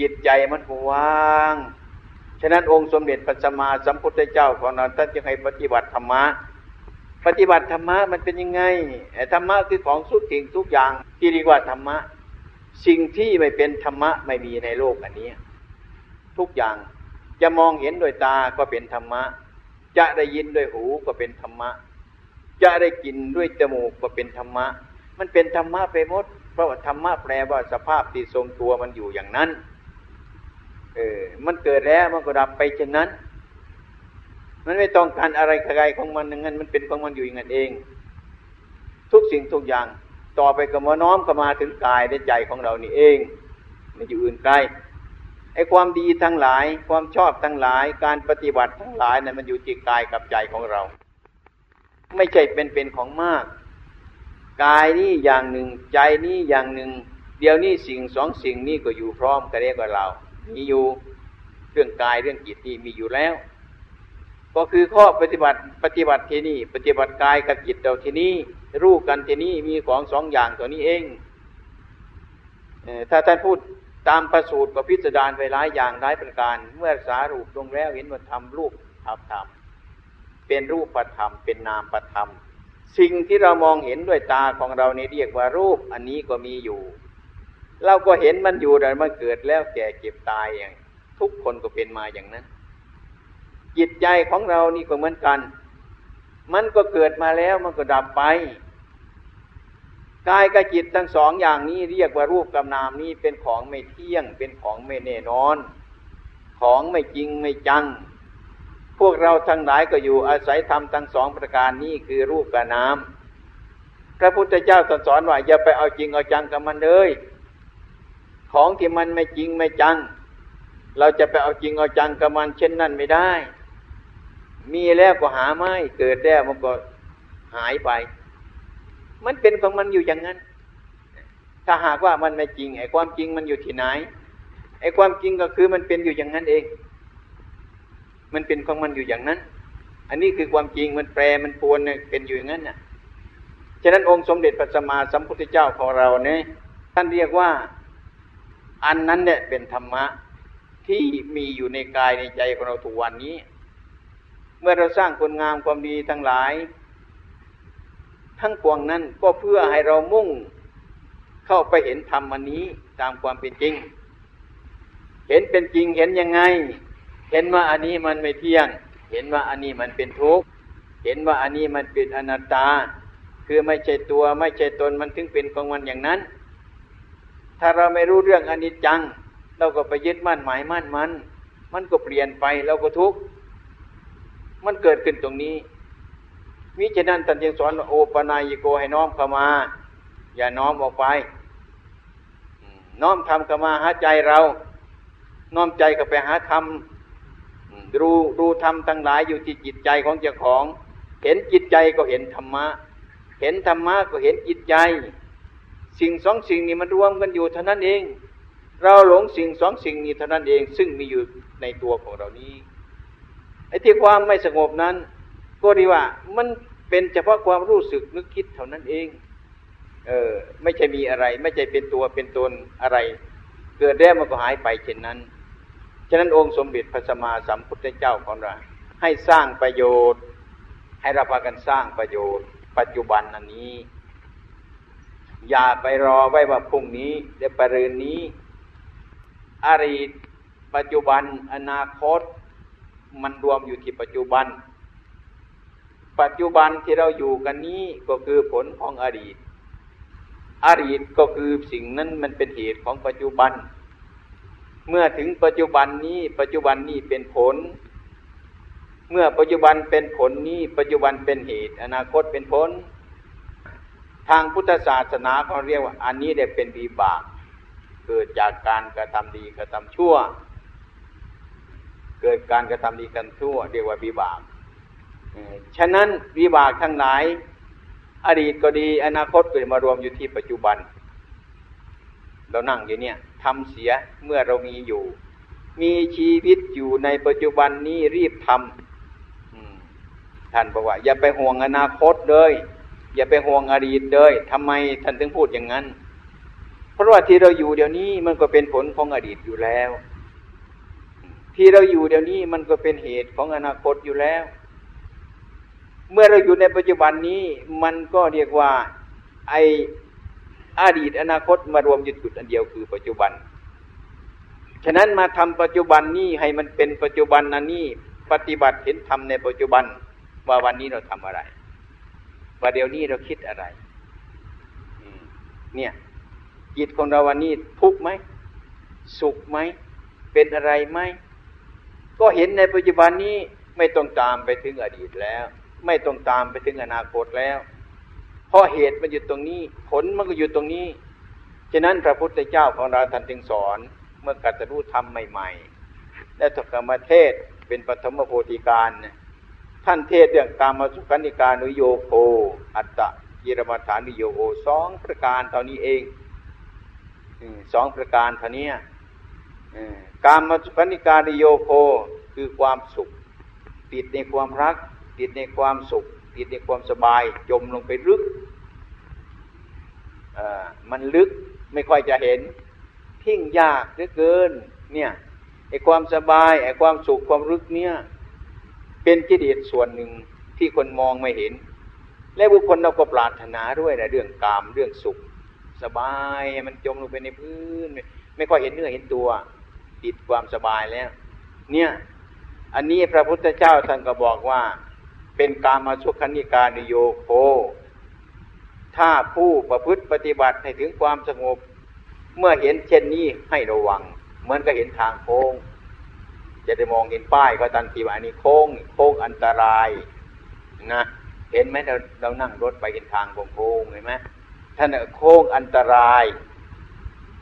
จิตใจมันว่างฉะนั้นองค์สมเด็จพระสัมมาสัมพุทธเจ้าของเราท่านจึงให้ปฏิบัติธรรมะปฏิบัติธรรมะมันเป็นยังไงธรรมะคือของสุดสิ่งทุกอย่างที่เรียกว่าธรรมะ สิ่งที่ไม่เป็นธรรมะไม่มีในโลกอันนี้ ทุกอย่าง จะมองเห็นด้วยตาก็เป็นธรรมะ จะได้ยินด้วยหูก็เป็นธรรมะ จะได้กินด้วยจมูกก็เป็นธรรมะ มันเป็นธรรมะไปหมด เพราะว่าธรรมะแปลว่าสภาพที่ทรงตัวมันอยู่อย่างนั้น เออ มันเกิดแล้วมันก็ดับไปเช่นนั้น มันไม่ต้องการอะไรใครของมันอย่างนั้น มันเป็นของมันอยู่อย่างนั้นเอง ทุกสิ่งทุกอย่างต่อไปก็มาน้อมก็มาถึงกายและใจของเรานี่เองไม่อยู่อื่นไกล ไอ้ความดีทั้งหลาย ความชอบทั้งหลาย การปฏิบัติทั้งหลายนะั้นมันอยู่ที่กายกับใจของเรา ไม่ใช่เป็นเป็นของมาก กายนี่อย่างหนึ่ง ใจนี่อย่างหนึ่ง เดี๋ยวนี้สิ่งสองสิ่งนี้ก็อยู่พร้อมกันเรียกว่าเรา มีอยู่เรื่องกายเรื่องจิตนี่มีอยู่แล้ว ก็คือข้อปฏิบัติปฏิบัติที่นี่ ปฏิบัติกายกับจิตเราที่นี่รู้กันที่นี่มีของสองอย่างตัวนี้เองถ้าท่านพูด ตามประสูตรก็พิจารไปหลายอย่างหลายประการ เมื่อสารูปลงแล้วเห็นว่าทำรูปธรรมธรรมเป็นรูปธรรม เป็นนามธรรม สิ่งที่เรามองเห็นด้วยตาของเรานี่เรียกว่ารูปอันนี้ก็มีอยู่ เราก็เห็นมันอยู่แต่มันเกิดแล้วแก่เก็บตายอย่างทุกคนก็เป็นมาอย่างนั้น จิตใจของเรานี่ก็เหมือนกัน มันก็เกิดมาแล้วมันก็ดับไป กายกับจิตทั้งสองอย่างนี้เรียกว่ารูปกับนามนี้เป็นของไม่เที่ยง เป็นของไม่แน่นอน ของไม่จริงไม่จัง พวกเราทั้งหลายก็อยู่อาศัยธรรมทั้งสองประการนี้คือรูปกับนามพระพุทธเจ้าสอนว่าอย่าไปเอาจริงเอาจังกับมันเลยของที่มันไม่จริงไม่จัง เราจะไปเอาจริงเอาจังกับมันเช่นนั้นไม่ได้ มีแล้วก็หาไม่เกิดแล้วมันก็หายไป มันเป็นของมันอยู่อย่างนั้น ถ้าหากว่ามันไม่จริงไอ้ความจริงมันอยู่ที่ไหนไอ้ความจริงก็คือมันเป็นอยู่อย่างนั้นเอง มันเป็นของมันอยู่อย่างนั้น อันนี้คือความจริงมันแปรมันปวนเนี่ยเป็นอยู่อย่างนั้นน่ะฉะนั้นองค์สมเด็จพระสัมมาสัมพุทธเจ้าของเราเนี่ยท่านเรียกว่าอันนั้นเนี่ยเป็นธรรมะที่มีอยู่ในกายในใจของเราทุกวันนี้ เมื่อเราสร้างคุณงามความดีทั้งหลาย ทั้งปวงนั้นก็เพื่อให้เรามุ่งเข้าไปเห็นธรรมอันนี้ตามความเป็นจริง เห็นเป็นจริงเห็นยังไง เห็นว่าอันนี้มันไม่เที่ยง เห็นว่าอันนี้มันเป็นทุกข์ เห็นว่าอันนี้มันเป็นอนัตตา คือไม่ใช่ตัวไม่ใช่ตนมันถึงเป็นของมันอย่างนั้น ถ้าเราไม่รู้เรื่องอนิจจัง เราก็ไปยึดมั่นหมายมั่นมัน มันก็เปลี่ยนไปเราก็ทุกข์ มันเกิดขึ้นตรงนี้ มิฉะนั้นท่านจึงสอนโอปนายโกให้น้อมเข้ามา อย่าน้อมออกไป น้อมทำเข้ามาหาใจเรา
น้อมใจกับไปหาธรรมดูดูธรรมทั้งหลายอยู่ที่จิตใจของเจ้าของ เห็นจิตใจก็เห็นธรรมะ เห็นธรรมะก็เห็นจิตใจ สิ่งสองสิ่งนี้มันรวมกันอยู่เท่านั้นเอง เราหลงสิ่งสองสิ่งนี้เท่านั้นเอง ซึ่งมีอยู่ในตัวของเรานี้ไอ้ที่ความไม่สงบนั้น ก็ดีว่า มันเป็นเฉพาะความรู้สึกนึกคิดเท่านั้นเอง เออ ไม่ใช่มีอะไร ไม่ใช่เป็นตัวเป็นตนอะไร เกิดแล้วมันก็หายไปเช่นนั้น ฉะนั้นองค์สมเด็จพระสัมมาสัมพุทธเจ้าของเราให้สร้างประโยชน์ ให้เราพากันสร้างประโยชน์ ปัจจุบันอันนี้ อย่าไปรอไว้ว่าพรุ่งนี้เดี๋ยวปรืนนี้อรีตปัจจุบันอนาคต มันรวมอยู่ที่ปัจจุบัน ปัจจุบันที่เราอยู่กันนี้ก็คือผลของอดีต อดีตก็คือสิ่งนั้นมันเป็นเหตุของปัจจุบัน เมื่อถึงปัจจุบันนี้ปัจจุบันนี้เป็นผล เมื่อปัจจุบันเป็นผลนี้ปัจจุบันเป็นเหตุ อนาคตเป็นผล ทางพุทธศาสนาเขาเรียกว่า อันนี้ได้เป็นวิบาก เกิดจากการกระทำดีกระทำชั่ว เกิดการกระทำดีกันชั่ว เรียกว่าวิบาก ฉะนั้นวิบากทั้งหลาย อดีตก็ดี อนาคตก็มารวมอยู่ที่ปัจจุบัน เรานั่งอยู่เนี่ยทำเสียเมื่อเรามีอยู่ มีชีวิตอยู่ในปัจจุบันนี้รีบทำท่านบอกว่า อย่าไปห่วงอนาคตเลย อย่าไปห่วงอดีตเลยทำไมท่านถึงพูดอย่างนั้น เพราะว่าที่เราอยู่เดี๋ยวนี้มันก็เป็นผลของอดีตอยู่แล้ว ที่เราอยู่เดี๋ยวนี้มันก็เป็นเหตุของอนาคตอยู่แล้ว เมื่อเราอยู่ในปัจจุบันนี้มันก็เรียกว่าไออดีตอนาคตมารวมอยู่จุดอันเดียวคือปัจจุบัน ฉะนั้นมาทำปัจจุบันนี้ให้มันเป็นปัจจุบันนันนี้ปฏิบัติเห็นทำในปัจจุบันว่าวันนี้เราทำอะไรว่าเดี๋ยวนี้เราคิดอะไรเนี่ยจิตของเราวันนี้ทุกไหมสุขไหมเป็นอะไรไหมก็เห็นในปัจจุบันนี้ไม่ต้องตามไปถึงอดีตแล้ว ไม่ต้องตามไปถึงอนาคตแล้ว เพราะเหตุมันอยู่ตรงนี้ ผลมันก็อยู่ตรงนี้ ฉะนั้นพระพุทธเจ้าของเราท่านจึงสอน เมื่อกัตรู้ธรรมใหม่ๆ และถกรรมเทศเป็นปฐมโพธิการท่านเทศเรื่องกามสุขันิกานุโยโคอัตตะยิรมาฐานุโยโคสองประการเท่านี้เองสองประการเท่านี้การมสุขันิกานุโยโคคือความสุข ติดในความรัก ติดในความสุข ติดในความสบาย จมลงไปลึกมันลึกไม่ค่อยจะเห็นทิ้งยากเหลือเกิน เนี่ยไอ้ความสบายไอ้ความสุขความลึกเนี่ย เป็นกิเลสส่วนหนึ่งที่คนมองไม่เห็น และบุคคลเราก็ปรารถนาด้วยนะเรื่องกามเรื่องสุข สบายมันจมลงไปในพื้น ไม่ค่อยเห็นเนื้อเห็นตัว ติดความสบายแล้ว เนี่ย อันนี้พระพุทธเจ้าท่านก็บอกว่า เป็นกามาสุขนิการนิโยโค ถ้าผู้ประพฤติปฏิบัติให้ถึงความสงบ เมื่อเห็นเช่นนี้ให้ระวัง เหมือนก็เห็นทางโค้ง จะได้มองเห็นป้ายก็ตันทีว่าอันนี้โค้ง โค้งอันตรายนะเห็นไหมเราเรานั่งรถไปเห็นทางโค้งเห็นไหมท่านโค้งอันตราย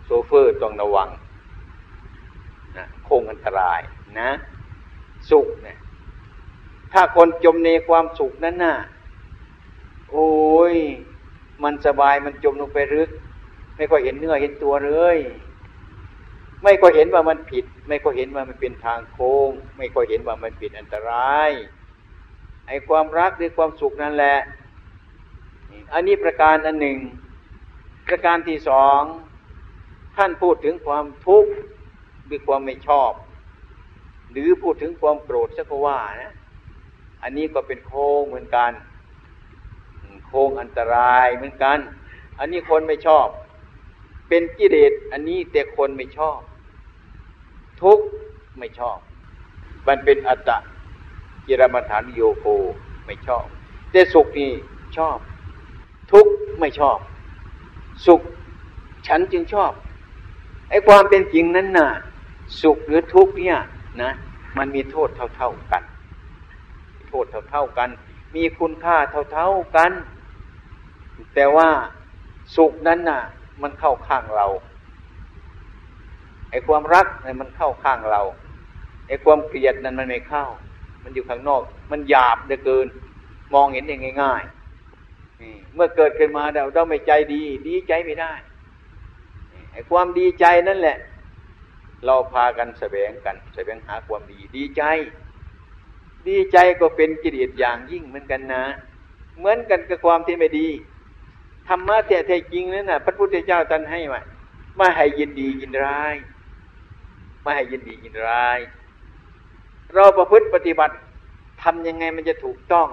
โซเฟอร์ต้องระวังนะโค้งอันตรายนะ สุขเนี่ย ถ้าคนจมในความสุขนั้นน่ะ โอ้ย มันสบายมันจมลงไปลึก ไม่ค่อยเห็นเนื้อเห็นตัวเลย ไม่ค่อยเห็นว่ามันผิด ไม่ค่อยเห็นว่ามันเป็นทางโค้ง ไม่ค่อยเห็นว่ามันเป็นอันตราย ไอ้ความรักหรือความสุขนั่นแหละ อันนี้ประการอันหนึ่ง ประการที่สอง ท่านพูดถึงความทุกข์หรือความไม่ชอบ หรือพูดถึงความโกรธสักว่านะ อันนี้ก็เป็นโค้งเหมือนกัน โค้งอันตรายเหมือนกัน อันนี้คนไม่ชอบ เป็นกิเลสอันนี้แต่คนไม่ชอบ ทุกไม่ชอบ มันเป็นอัตตะกิรมฐานโยโคไม่ชอบ แต่สุขนี่ชอบ ทุกไม่ชอบ สุขฉันจึงชอบไอ้ความเป็นจริงนั้นน่ะ สุขหรือทุกเนี่ยนะ มันมีโทษเท่า ๆกัน โทษเท่าๆกัน มีคุณค่าเท่าๆกัน แต่ว่าสุขนั้นน่ะ มันเข้าข้างเราไอ้ความรักนั่นมันเข้าข้างเราไอ้ความเกลียดนั้นมันไม่เข้า มันอยู่ข้างนอก มันหยาบเหลือเกิน มองเห็นอย่างง่ายๆเมื่อเกิดขึ้นมาเราเราไม่ใจดี ดีใจไม่ได้ไอ้ความดีใจนั่นแหละ เราพากันแสวงกันแสวงหาความดี ดีใจ ดีใจก็เป็นกิเลสอย่างยิ่งเหมือนกันนะ เหมือนกันกับความที่ไม่ดีธรรมะแท้จริงนั่นน่ะพระพุทธเจ้าตรัสให้ว่าไม่ให้ยินดียินร้ายไม่ให้ยินดียินร้าย เราประพฤติปฏิบัติทำยังไงมันจะถูกต้อง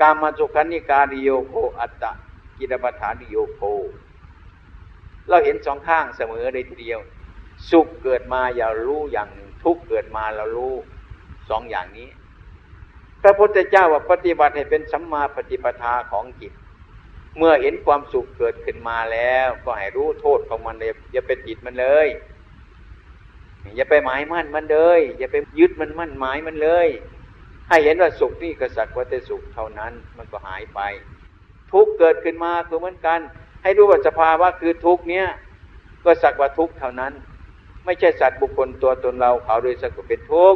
การมาสุขันิการิโยโคอัตตะกิรปฐานิโยโค เราเห็นสองข้างเสมอเลยทีเดียว สุขเกิดมาอย่ารู้อย่างหนึ่งทุกเกิดมาเรารู้ สองอย่างนี้ พระพุทธเจ้าว่าปฏิบัติให้เป็นสัมมาปฏิปทาของจิต เมื่อเห็นความสุขเกิดขึ้นมาแล้ว ก็ให้รู้โทษของมันเลยอย่าไปติดมันเลย อย่าไปหมายมั่นมันเลย อย่าไปยึดมันมั่นหมายมันเลย ให้เห็นว่าสุขนี่กษัตริย์ว่าแต่สุขเท่านั้นมันก็หายไป ทุกเกิดขึ้นมาคือเหมือนกัน ให้รู้ว่าสภาวะคือทุกเนี้ยก็สักว่าทุกเท่านั้น ไม่ใช่สัตว์บุคคลตัวตนเราเขาโดยสักว่าเป็นทุก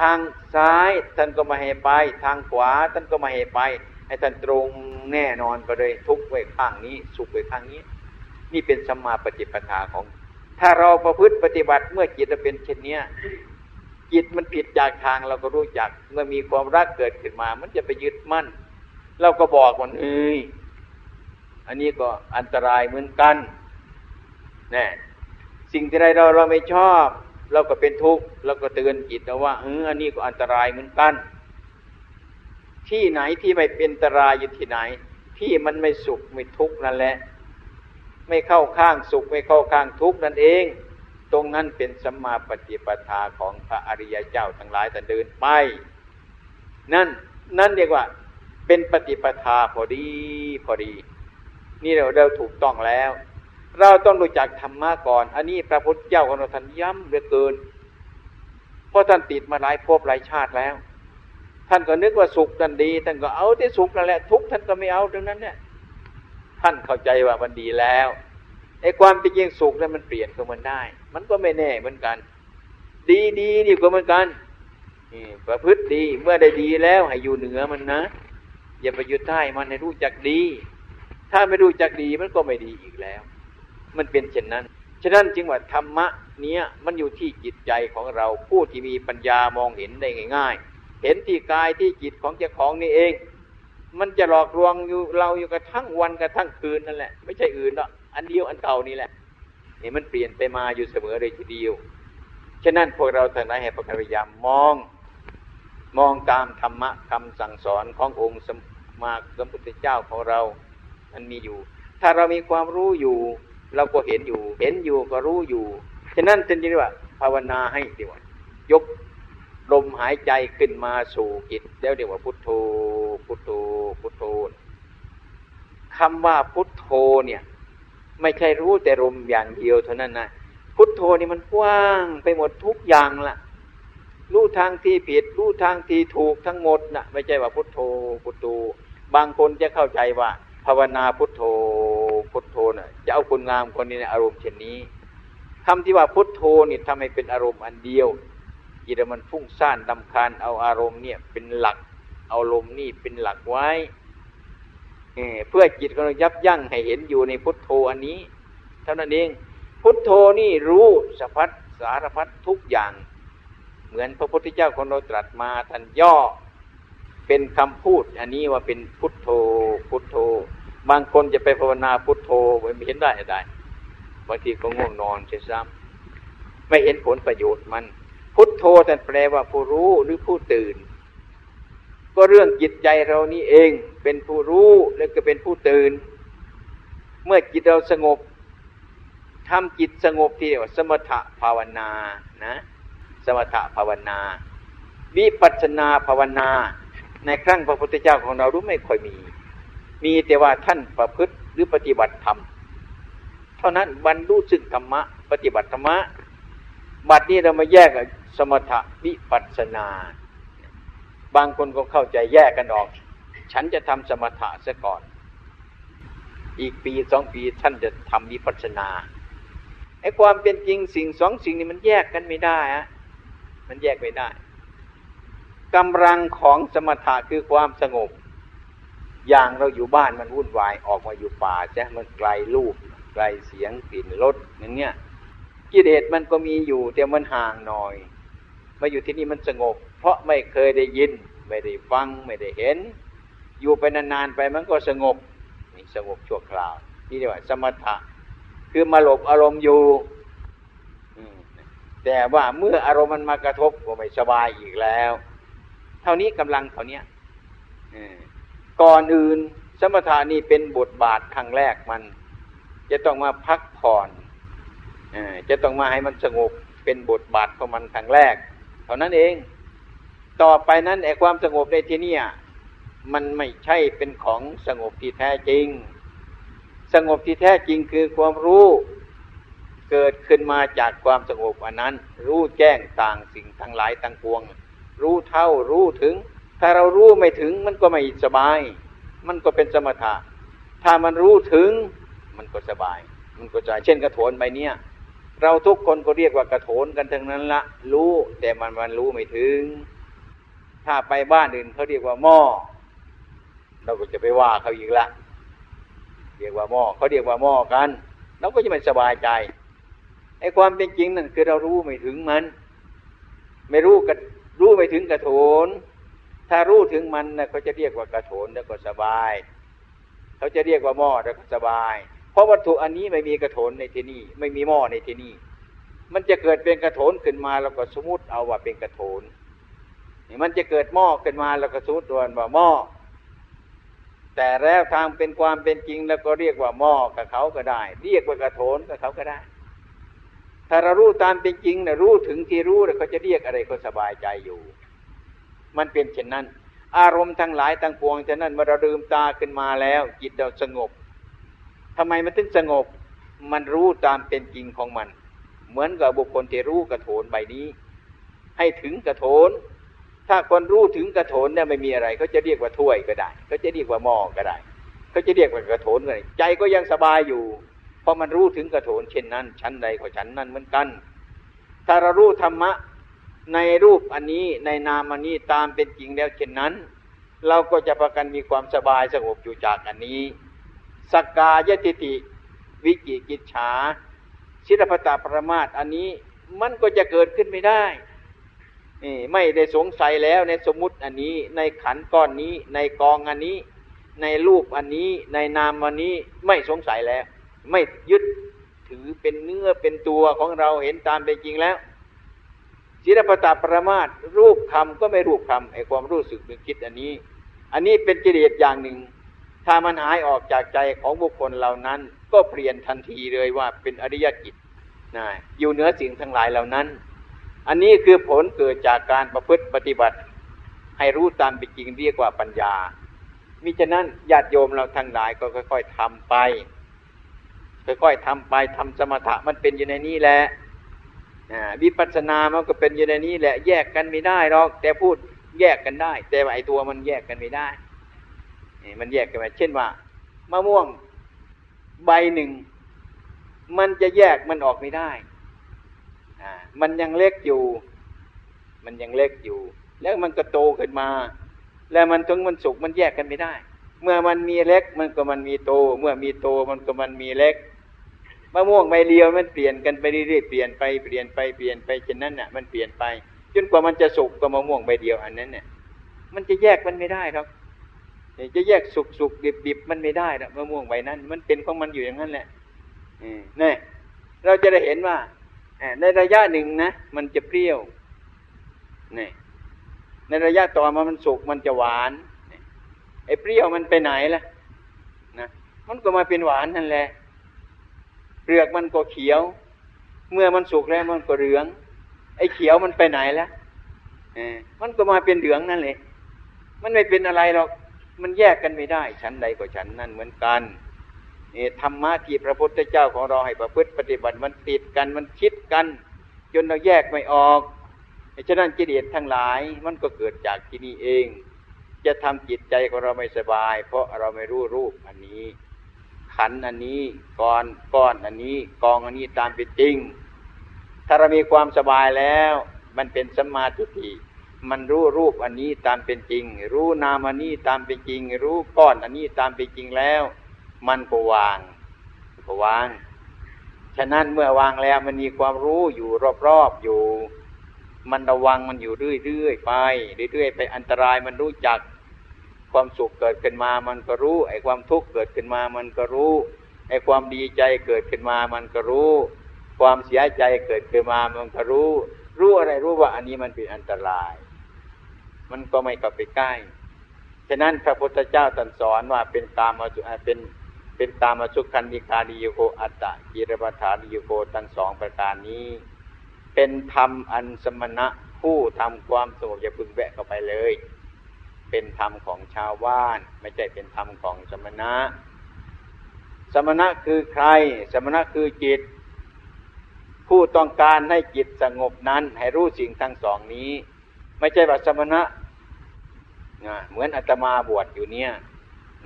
ทางซ้ายท่านก็มาให้ไป ทางขวาท่านก็มาให้ไป ให้ท่านตรงแน่นอนก็เลยทุกไว้ข้างนี้ สุขไว้ข้างนี้ นี่เป็นสัมมาปฏิปทาของ ถ้าเราประพฤติปฏิบัติเมื่อจิตเราเป็นเช่นนี้จิตมันผิดจากทางเราก็รู้จัก เมื่อมีความรักเกิดขึ้นมา มันจะไปยึดมั่น เราก็บอกมันเอ้ยอันนี้ก็อันตรายเหมือนกันแน่สิ่งที่ใดเราเราไม่ชอบ เราก็เป็นทุกข์เราก็เตือนจิตว่าเอออันนี้ก็อันตรายเหมือนกัน ที่ไหนที่ไม่เป็นตรายอยู่ที่ไหน ที่มันไม่สุขไม่ทุกข์นั่นแหละ ไม่เข้าข้างสุขไม่เข้าข้างทุกข์นั่นเอง ตรงนั้นเป็นสัมมาปฏิปทาของพระอริยเจ้าทั้งหลายแต่เดินไปนั่นนั่นเรียกว่า เป็นปฏิปทาพอดีพอดี นี่เราเราถูกต้องแล้ว เราต้องรู้จักธรรมะก่อน อันนี้พระพุทธเจ้าของเราท่านย้ำเหลือเกิน เพราะท่านติดมาหลายภพหลายชาติแล้ว ท่านก็นึกว่าสุขกันดี ท่านก็เอาที่สุขนั่นแหละทุกท่านก็ไม่เอาตรงนั้นเนี่ย ท่านเข้าใจว่ามันดีแล้วไอ้ความเป็นจริงสุขนั้นมันเปลี่ยนก็มันได้ มันก็ไม่แน่เหมือนกัน ดีดีนี่ก็เหมือนกันนี่ประพฤติดีเมื่อได้ดีแล้วให้อยู่เหนือมันนะ อย่าไปยึดใต้มันให้รู้จักดี ถ้าไม่รู้จักดีมันก็ไม่ดีอีกแล้ว มันเป็นเช่นนั้น ฉะนั้นจึงว่าธรรมะเนี้ยมันอยู่ที่จิตใจของเราผู้ที่มีปัญญามองเห็นได้ง่าย ๆ เห็นที่กายที่จิตของเจ้าของนี่เอง มันจะหลอกลวงอยู่เราอยู่กระทั่งวันกระทั่งคืนนั่นแหละ ไม่ใช่อื่นหรอกอันเดียวอันเก่านี่แหละนี่มันเปลี่ยนไปมาอยู่เสมอเลยทีเดียว ฉะนั้นพวกเราทั้งหลายให้พยายามมอง มองตามธรรมะคำสั่งสอนขององค์สมมาสมพุทธเจ้าของเรา มันมีอยู่ ถ้าเรามีความรู้อยู่ เราก็เห็นอยู่ เห็นอยู่ก็รู้อยู่ ฉะนั้นจึงเรียกว่า ภาวนาให้ดีว่ายกลมหายใจขึ้นมาสู่จิตแล้วเรียกว่าพุทโธ พุทโธ พุทโธคำว่าพุทโธเนี่ย ไม่ใช่รู้แต่ลมอย่างเดียวเท่านั้นนะพุทโธนี่มันกว้างไปหมดทุกอย่างละรู้ทางที่ผิด รู้ทางที่ถูกทั้งหมดนะไม่ใช่ว่าพุทโธ พุทโธบางคนจะเข้าใจว่า ภาวนาพุทโธ พุทโธนะ่ะจะเอาคนงามคนนี้ในอารมณ์เช่นนี้คำที่ว่าพุทโธนี่ทำให้เป็นอารมณ์อันเดียวจิตมันฟุ้งซ่านดำคาญเอาอารมณ์เนี่ยเป็นหลัก เอาลมนี่เป็นหลักไว้เพื่อจิตของเรายับยั้งให้เห็นอยู่ในพุทโธอันนี้ เท่านั้นเอง พุทโธนี่รู้สพัดสารพัดทุกอย่าง เหมือนพระพุทธเจ้าของเราตรัสมาท่านย่อ เป็นคำพูดอันนี้ว่าเป็นพุทโธพุทโธ บางคนจะไปภาวนาพุทโธไม่เห็นได้ได้บางทีก็ง่วงนอนเสียซ้ำไม่เห็นผลประโยชน์มัน พุทโธท่านแปลว่าผู้รู้หรือผู้ตื่น ก็เรื่องจิตใจเรานี่เองเป็นผู้รู้แล้วก็เป็นผู้ตื่น เมื่อจิตเราสงบทำจิตสงบที่เรียว่าสมถะภาวนานะ สมถะภาวนา วิปัสนาภาวนา ในครั้งพระพุทธเจ้าของเรารู้ไม่ค่อยมี มีแต่ว่าท่านประพฤติหรือปฏิบัติธรรม เท่านั้นบรรลุซึ่งธรรมะ ปฏิบัติธรรมะ บัดนี้เรามาแยกสมถะวิปัสนา บางคนก็เข้าใจแยกกันออก ฉันจะทำสมถะซะก่อน อีกปีสองปีท่านจะทำวิปัสนาไอ้ความเป็นจริงสิ่งสองสิ่งนี้มันแยกกันไม่ได้อะมันแยกไม่ได้กำลังของสมถะคือความสงบ อย่างเราอยู่บ้านมันวุ่นวายออกมาอยู่ป่าใช่มันไกลรูปไกลเสียงกลิ่นรสอย่างเนี้ยกิเลสมันก็มีอยู่แต่มันห่างหน่อย มาอยู่ที่นี่มันสงบ เพราะไม่เคยได้ยิน ไม่ได้ฟังไม่ได้เห็น อยู่ไปนานๆไปมันก็สงบนี่สงบชั่วคราว นี่เรียกว่าสมถะ คือมาหลบอารมณ์อยู่แต่ว่าเมื่ออารมณ์มันมากระทบก็ไม่สบายอีกแล้ว เท่านี้กำลังเท่านี้ ก่อนอื่นสมถานี่เป็นบทบาทครั้งแรกมัน จะต้องมาพักผ่อนจะต้องมาให้มันสงบเป็นบทบาทของมันครั้งแรก เท่านั้นเอง ต่อไปนั้นไอ้ความสงบในที่นี้มันไม่ใช่เป็นของสงบที่แท้จริง สงบที่แท้จริงคือความรู้เกิดขึ้นมาจากความสงบอันนั้น รู้แจ้งต่างสิ่งทั้งหลายทั้งปวง รู้เท่ารู้ถึง ถ้าเรารู้ไม่ถึงมันก็ไม่สบาย มันก็เป็นสมถะ ถ้ามันรู้ถึงมันก็สบาย มันก็จะเช่นกระโถนใบเนี้ยเราทุกคนก็เรียกว่ากระโถนกันทั้งนั้นละรู้แต่มันมันรู้ไม่ถึง ถ้าไปบ้านอื่นเขาเรียกว่าหม้อเราก็จะไปว่าเขาอีกละเรียกว่าหม้อเขาเรียกว่าหม้อกันเราก็จะไม่สบายใจไอ้ความเป็นจริงนั่นคือเรารู้ไม่ถึงมัน ไม่รู้กรู้ไม่ถึงกระโถน ถ้ารู้ถึงมันนะเขาจะเรียกว่ากระโถนแล้วก็สบาย เขาจะเรียกว่าหม้อแล้วก็สบาย เพราะวัตถุอันนี้ไม่มีกระโถนในที่นี่ไม่มีหม้อในที่นี่ มันจะเกิดเป็นกระโถนขึ้นมาเราก็สมมติเอาว่าเป็นกระโถนมันจะเกิดหม้อขึ้นมาเราก็สมมติว่าหม้อแต่แล้วทางเป็นความเป็นจริงแล้วก็เรียกว่าหม้อกับเขาก็ได้ เรียกว่ากระโถนกับเขาก็ได้ ถ้าเรารู้ตามเป็นจริงนะรู้ถึงที่รู้แล้วเขาจะเรียกอะไรก็สบายใจอยู่ มันเป็นเช่นนั้น อารมณ์ทั้งหลายทั้งปวงฉะนั้นเมื่อเราลืมตาขึ้นมาแล้ว จิตเราสงบทำไมมันถึงสงบ มันรู้ตามเป็นจริงของมัน เหมือนกับบุคคลที่รู้กระโถนใบนี้ ให้ถึงกระโถน ถ้าคนรู้ถึงกระโถนเนี่ยไม่มีอะไรเขาจะเรียกว่าถ้วยก็ได้เขาจะเรียกว่าหม้อก็ได้เขาจะเรียกว่ากระโถนก็ได้ใจก็ยังสบายอยู่เพราะมันรู้ถึงกระโถนเช่นนั้น ชั้นใดก็ชั้นนั้นเหมือนกัน ถ้าเรารู้ธรรมะ ในรูปอันนี้ในนามอันนี้ตามเป็นจริงแล้วเช่นนั้น เราก็จะประกันมีความสบายสงบอยู่จากอันนี้สกกายติติ วิจิกิจฉาศิลปตาประมาทอันนี้มันก็จะเกิดขึ้นไม่ได้นี่ไม่ได้สงสัยแล้วในสมมุติอันนี้ ในขันก้อนนี้ ในกองอันนี้ ในรูปอันนี้ ในนามอันนี้ไม่สงสัยแล้ว ไม่ยึดถือเป็นเนื้อเป็นตัวของเราเห็นตามเป็นจริงแล้ว ศิลปตาปรมาทรูปคำก็ไม่รูปคำไอความรู้สึกนึกคิดอันนี้ อันนี้เป็นกิเลสอย่างหนึ่ง ถ้ามันหายออกจากใจของบุคคลเหล่านั้น ก็เปลี่ยนทันทีเลยว่าเป็นอริยจิตนะอยู่เหนือสิ่งทั้งหลายเหล่านั้น อันนี้คือผลเกิดจากการประพฤติปฏิบัติ ให้รู้ตามเป็นจริงเรียกว่าปัญญามิฉะนั้นญาติโยมเราทั้งหลายก็ค่อย ๆทำไป ค่อยๆทำไปทำสมถะมันเป็นอยู่ในนี้แหละ วิปัสสนามันก็เป็นอยู่ในนี้แหละแยกกันไม่ได้หรอก แต่พูดแยกกันได้ แต่ไอตัวมันแยกกันไม่ได้มันแยกกันไปเช่นว่ามะม่วงใบหนึ่ง มันจะแยกมันออกไม่ได้มันยังเล็กอยู่ มันยังเล็กอยู่ แล้วมันก็โตขึ้นมา แล้วมันถึงมันสุกมันแยกกันไม่ได้ เมื่อมันมีเล็กมันก็มันมีโต เมื่อมีโตมันก็มันมีเล็ก มะม่วงใบเดียวมันเปลี่ยนกันไปเรื่อยๆเปลี่ยนไปเปลี่ยนไปเปลี่ยนไปเช่นนั้นน่ะ มันเปลี่ยนไปจนกว่ามันจะสุกก็มะม่วงใบเดียวอันนั้นเนี่ยมันจะแยกมันไม่ได้ครับจะแยกสุกสุกดิบดิบมันไม่ได้หรอกมะม่วงใบนั้น มันเป็นของมันอยู่อย่างนั้นแหละนี่เราจะได้เห็นว่าในระยะหนึ่งนะ มันจะเปรี้ยวนี่ในระยะต่อมามันสุกมันจะหวานไอ้เปรี้ยวมันไปไหนล่ะนะมันก็มาเป็นหวานนั่นแหละ เปลือกมันก็เขียว เมื่อมันสุกแล้วมันก็เหลือง ไอ้เขียวมันไปไหนแล้วมันก็มาเป็นเหลืองนั่นเลยมันไม่เป็นอะไรหรอกมันแยกกันไม่ได้ชั้นใดก็ชั้นนั่นเหมือนกันนี่ธรรมะที่พระพุทธเจ้าของเราให้ประพฤติปฏิบัติมันติดกันมันคิดกัน จนเราแยกไม่ออกฉะนั้นกิเลสทั้งหลายมันก็เกิดจากที่นี่เอง จะทำจิตใจของเราไม่สบาย เพราะเราไม่รู้รูปอันนี้ ขันอันนี้ก้อนก้อนอันนี้กองอันนี้ตามเป็นจริง ถ้าเรามีความสบายแล้ว มันเป็นสัมมาทิฏฐิมันรู้รูปอันนี้ตามเป็นจริง รู้นามอันนี้ตามเป็นจริง รู้ก้อนอันนี้ตามเป็นจริงแล้ว มันก็วางก็วาง ฉะนั้นเมื่อวางแล้วมันมีความรู้อยู่รอบๆอยู่ มันระวังมันอยู่เรื่อยๆไปเรื่อยๆไปอันตรายมันรู้จัก ความสุขเกิดขึ้นมามันก็รู้ ไอ้ความทุกข์เกิดขึ้นมามันก็รู้ไอ้ความดีใจเกิดขึ้นมามันก็รู้ ความเสียใจเกิดขึ้นมามันก็รู้ รู้อะไรรู้ว่าอันนี้มันเป็นอันตราย มันก็ไม่กลับไปใกล้ฉะนั้นพระพุทธเจ้าตรัสสอนว่าเป็นตามมาเป็นเป็นตามมาสุขันธิคาดิโยโกอัตตะกิรปัฏฐานิโยโกทั้งสองประการนี้ เป็นธรรมอันสมณะผู้ทำความสงบอย่าพึงแวะเข้าไปเลย เป็นธรรมของชาวบ้าน ไม่ใช่เป็นธรรมของสมณะ สมณะคือใคร สมณะคือจิต ผู้ต้องการให้จิตสงบนั้น ให้รู้สิ่งทั้งสองนี้ ไม่ใช่ว่าสมณะนะเหมือนอาตมาบวชอยู่เนี่ย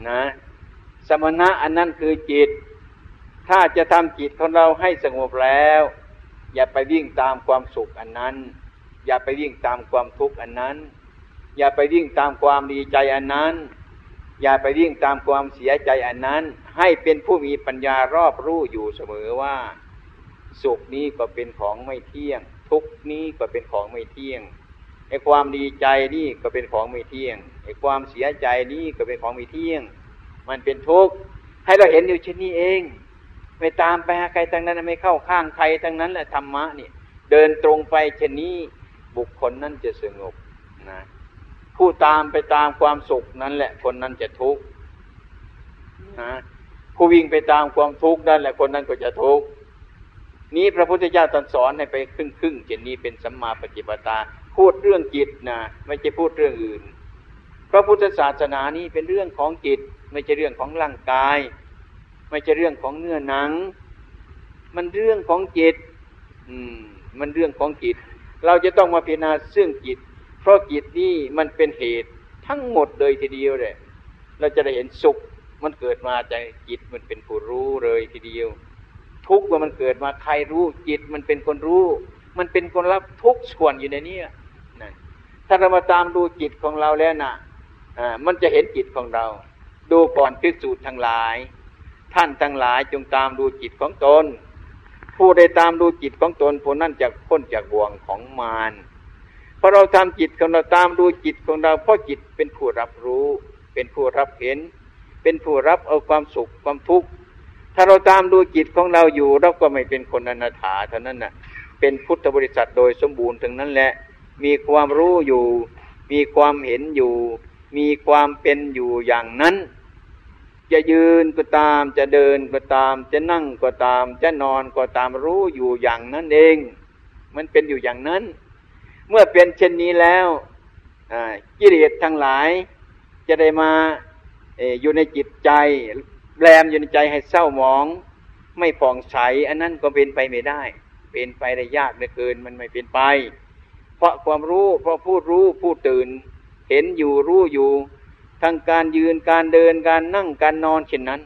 นะ สมณะอันนั้นคือจิต ถ้าจะทำจิตของเราให้สงบแล้ว อย่าไปวิ่งตามความสุขอันนั้น อย่าไปวิ่งตามความทุกข์อันนั้น อย่าไปวิ่งตามความดีใจอันนั้น อย่าไปวิ่งตามความเสียใจอันนั้น ให้เป็นผู้มีปัญญารอบรู้อยู่เสมอว่า สุขนี้ก็เป็นของไม่เที่ยง ทุกนี้ก็เป็นของไม่เที่ยงไอ้ความดีใจนี่ก็เป็นของไม่เที่ยงไอ้ความเสียใจนี่ก็เป็นของไม่เที่ยง มันเป็นทุกข์ให้เราเห็นอยู่เช่นนี้เอง ไม่ตามไปหาใครทั้งนั้นไม่เข้าข้างใครทั้งนั้นแหละธรรมะนี่เดินตรงไปเช่นนี้บุคคลนั้นจะสงบนะ ผู้ตามไปตามความสุขนั้นแหละ คนนั้นจะทุกข์นะผู้วิ่งไปตามความทุกข์นั่นแหละคนนั้นก็จะทุกข์นี้พระพุทธเจ้าตรัสสอนให้ไปครึ่งครึ่งเจนนี้เป็นสัมมาปฏิปทาพูดเรื่องจิตนะไม่ใช่พูดเรื่องอื่น พระพุทธศาสนานี้เป็นเรื่องของจิต ไม่ใช่เรื่องของร่างกาย ไม่ใช่เรื่องของเนื้อหนัง มันเรื่องของจิต อืม มันเรื่องของจิต เราจะต้องมาพิจารณาซึ่งจิต เพราะจิตนี่มันเป็นเหตุทั้งหมดเลยทีเดียวเลยเราจะได้เห็นสุขมันเกิดมาจากจิตมันเป็นผู้รู้เลยทีเดียว ทุกข์ว่ามันเกิดมาใครรู้จิตมันเป็นคนรู้ มันเป็นคนรับทุกส่วนอยู่ในนี้นะถ้าเรามาตามดูจิตของเราแล้วนะอ่ามันจะเห็นจิตของเรา ดูก่อนพิสูจน์ทั้งหลาย ท่านทั้งหลายจงตามดูจิตของตนผู้ได้ตามดูจิตของตนผู้นั้นจะพ้นจากบ่วงของมาร อเราทำจิตของเราตามดูจิตของเราเพราะจิตเป็นผู้รับรู้ เป็นผู้รับเห็น เป็นผู้รับเอาความสุขความทุกข์ถ้าเราตามดูจิตของเราอยู่เราก็ไม่เป็นคนอนาถาเท่านั้นน่ะ เป็นพุทธบริษัทโดยสมบูรณ์ถึงนั้นแหละ มีความรู้อยู่ มีความเห็นอยู่ มีความเป็นอยู่อย่างนั้น จะยืนก็ตามจะเดินก็ตาม จะนั่งก็ตาม จะนอนก็ตามรู้อยู่อย่างนั้นเอง มันเป็นอยู่อย่างนั้น เมื่อเป็นเช่นนี้แล้วกิเลสทั้งหลาย จะได้มาอยู่ในจิตใจแรมอยู่ในใจให้เศร้าหมอง ไม่ผ่องใส อันนั้นก็เป็นไปไม่ได้ เป็นไปได้ยากเหลือเกินมันไม่เป็นไป เพราะความรู้เพราะพูดรู้พูดตื่น เห็นอยู่รู้อยู่ทั้งการยืนการเดินการนั่งการนอนเช่นนั้น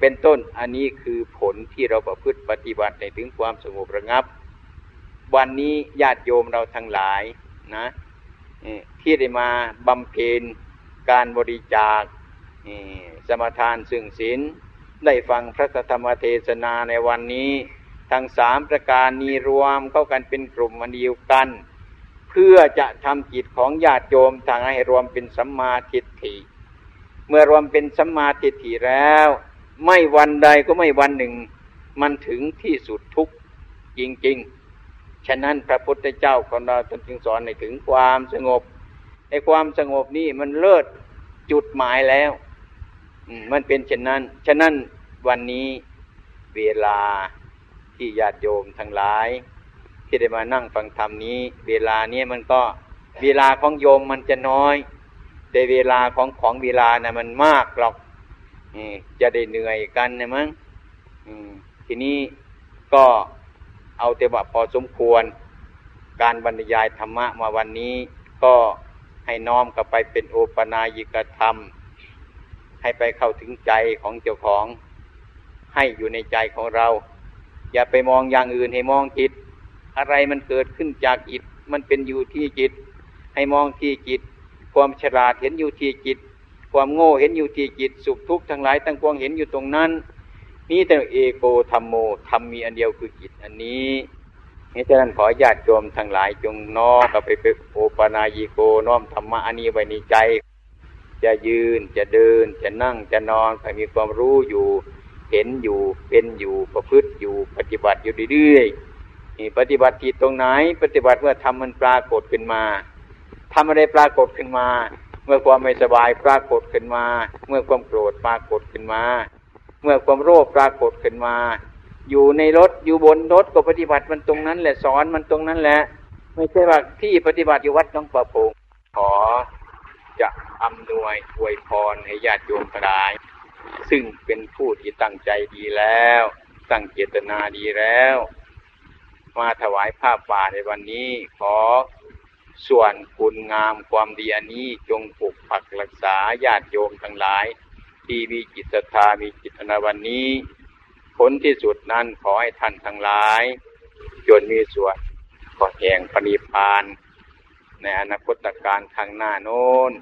เป็นต้นอันนี้คือผลที่เราประพฤติปฏิบัติในถึงความสงบระงับ วันนี้ญาติโยมเราทั้งหลายนะที่ได้มาบำเพ็ญการบริจาคสมทานซึ่งศีลได้ฟังพระธรรมเทศนาในวันนี้ ทั้งสามประการนี้รวมเข้ากันเป็นกลุ่มมันเดียวกัน เพื่อจะทำจิตของญาติโยมทางให้รวมเป็นสัมมาทิฏฐิ เมื่อรวมเป็นสัมมาทิฏฐิแล้ว ไม่วันใดก็ไม่วันหนึ่ง มันถึงที่สุดทุกจริงๆ ฉะนั้นพระพุทธเจ้าของเราจึงสอนในถึงความสงบไอ้ความสงบนี่มันเลิศจุดหมายแล้วมันเป็นเช่นนั้น ฉะนั้นวันนี้เวลาที่ญาติโยมทั้งหลาย ที่ได้มานั่งฟังธรรมนี้ เวลานี้มันก็เวลาของโยมมันจะน้อย แต่เวลาของของเวลานะ่ะมันมากหรอกจะได้เหนื่อยกันนะมั้งทีนี้ก็ เอาแต่ว่าพอสมควร การบรรยายธรรมะมาวันนี้ ก็ให้น้อมกลับไปเป็นโอปนายิกธรรม ให้ไปเข้าถึงใจของเจ้าของ ให้อยู่ในใจของเรา อย่าไปมองอย่างอื่นให้มองจิต อะไรมันเกิดขึ้นจากจิต มันเป็นอยู่ที่จิต ให้มองที่จิต ความฉลาดเห็นอยู่ที่จิต ความโง่เห็นอยู่ที่จิต สุขทุกข์ทั้งหลายทั้งปวงเห็นอยู่ตรงนั้น นี่แต่เอโกธรรมโมธรรมมีอันเดียวคือจิตอันนี้นี่ฉะนั้นขอญาติโยมทั้งหลายจงน้อมกับไปเป็นโอปนายิโกน้อมธรรมะอันนี้ไว้ในใจ จะยืนจะเดิน จะนั่งจะนอนให้มีความรู้อยู่ เห็นอยู่เป็นอยู่ประพฤติอยู่ปฏิบัติอยู่เรื่อยๆนี่ปฏิบัติที่ตรงไหน ปฏิบัติเมื่อทำมันปรากฏขึ้นมาทำอะไรปรากฏขึ้นมา เมื่อความไม่สบายปรากฏขึ้นมา เมื่อความโกรธปรากฏขึ้นมา เมื่อความโลภปรากฏขึ้นมา อยู่ในรถอยู่บนรถก็ปฏิบัติมันตรงนั้นแหละสอนมันตรงนั้นแหละ ไม่ใช่ว่าที่ปฏิบัติอยู่วัดน้องประพงขอจะอำนวยอวยพรให้ญาติโยมทั้งหลาย ซึ่งเป็นผู้ที่ตั้งใจดีแล้ว ตั้งเจตนาดีแล้ว มาถวายผ้าป่าในวันนี้ ขอส่วนคุณงามความดีอันนี้จงปกปักรักษาญาติโยมทั้งหลาย ที่มีจิตศรัทธามีจิตอนาวันนี้ ผลที่สุดนั้นขอให้ท่านทั้งหลายจนมีส่วนขอแห่งปณิพาน ในอนาคตการทางหน้าโน้น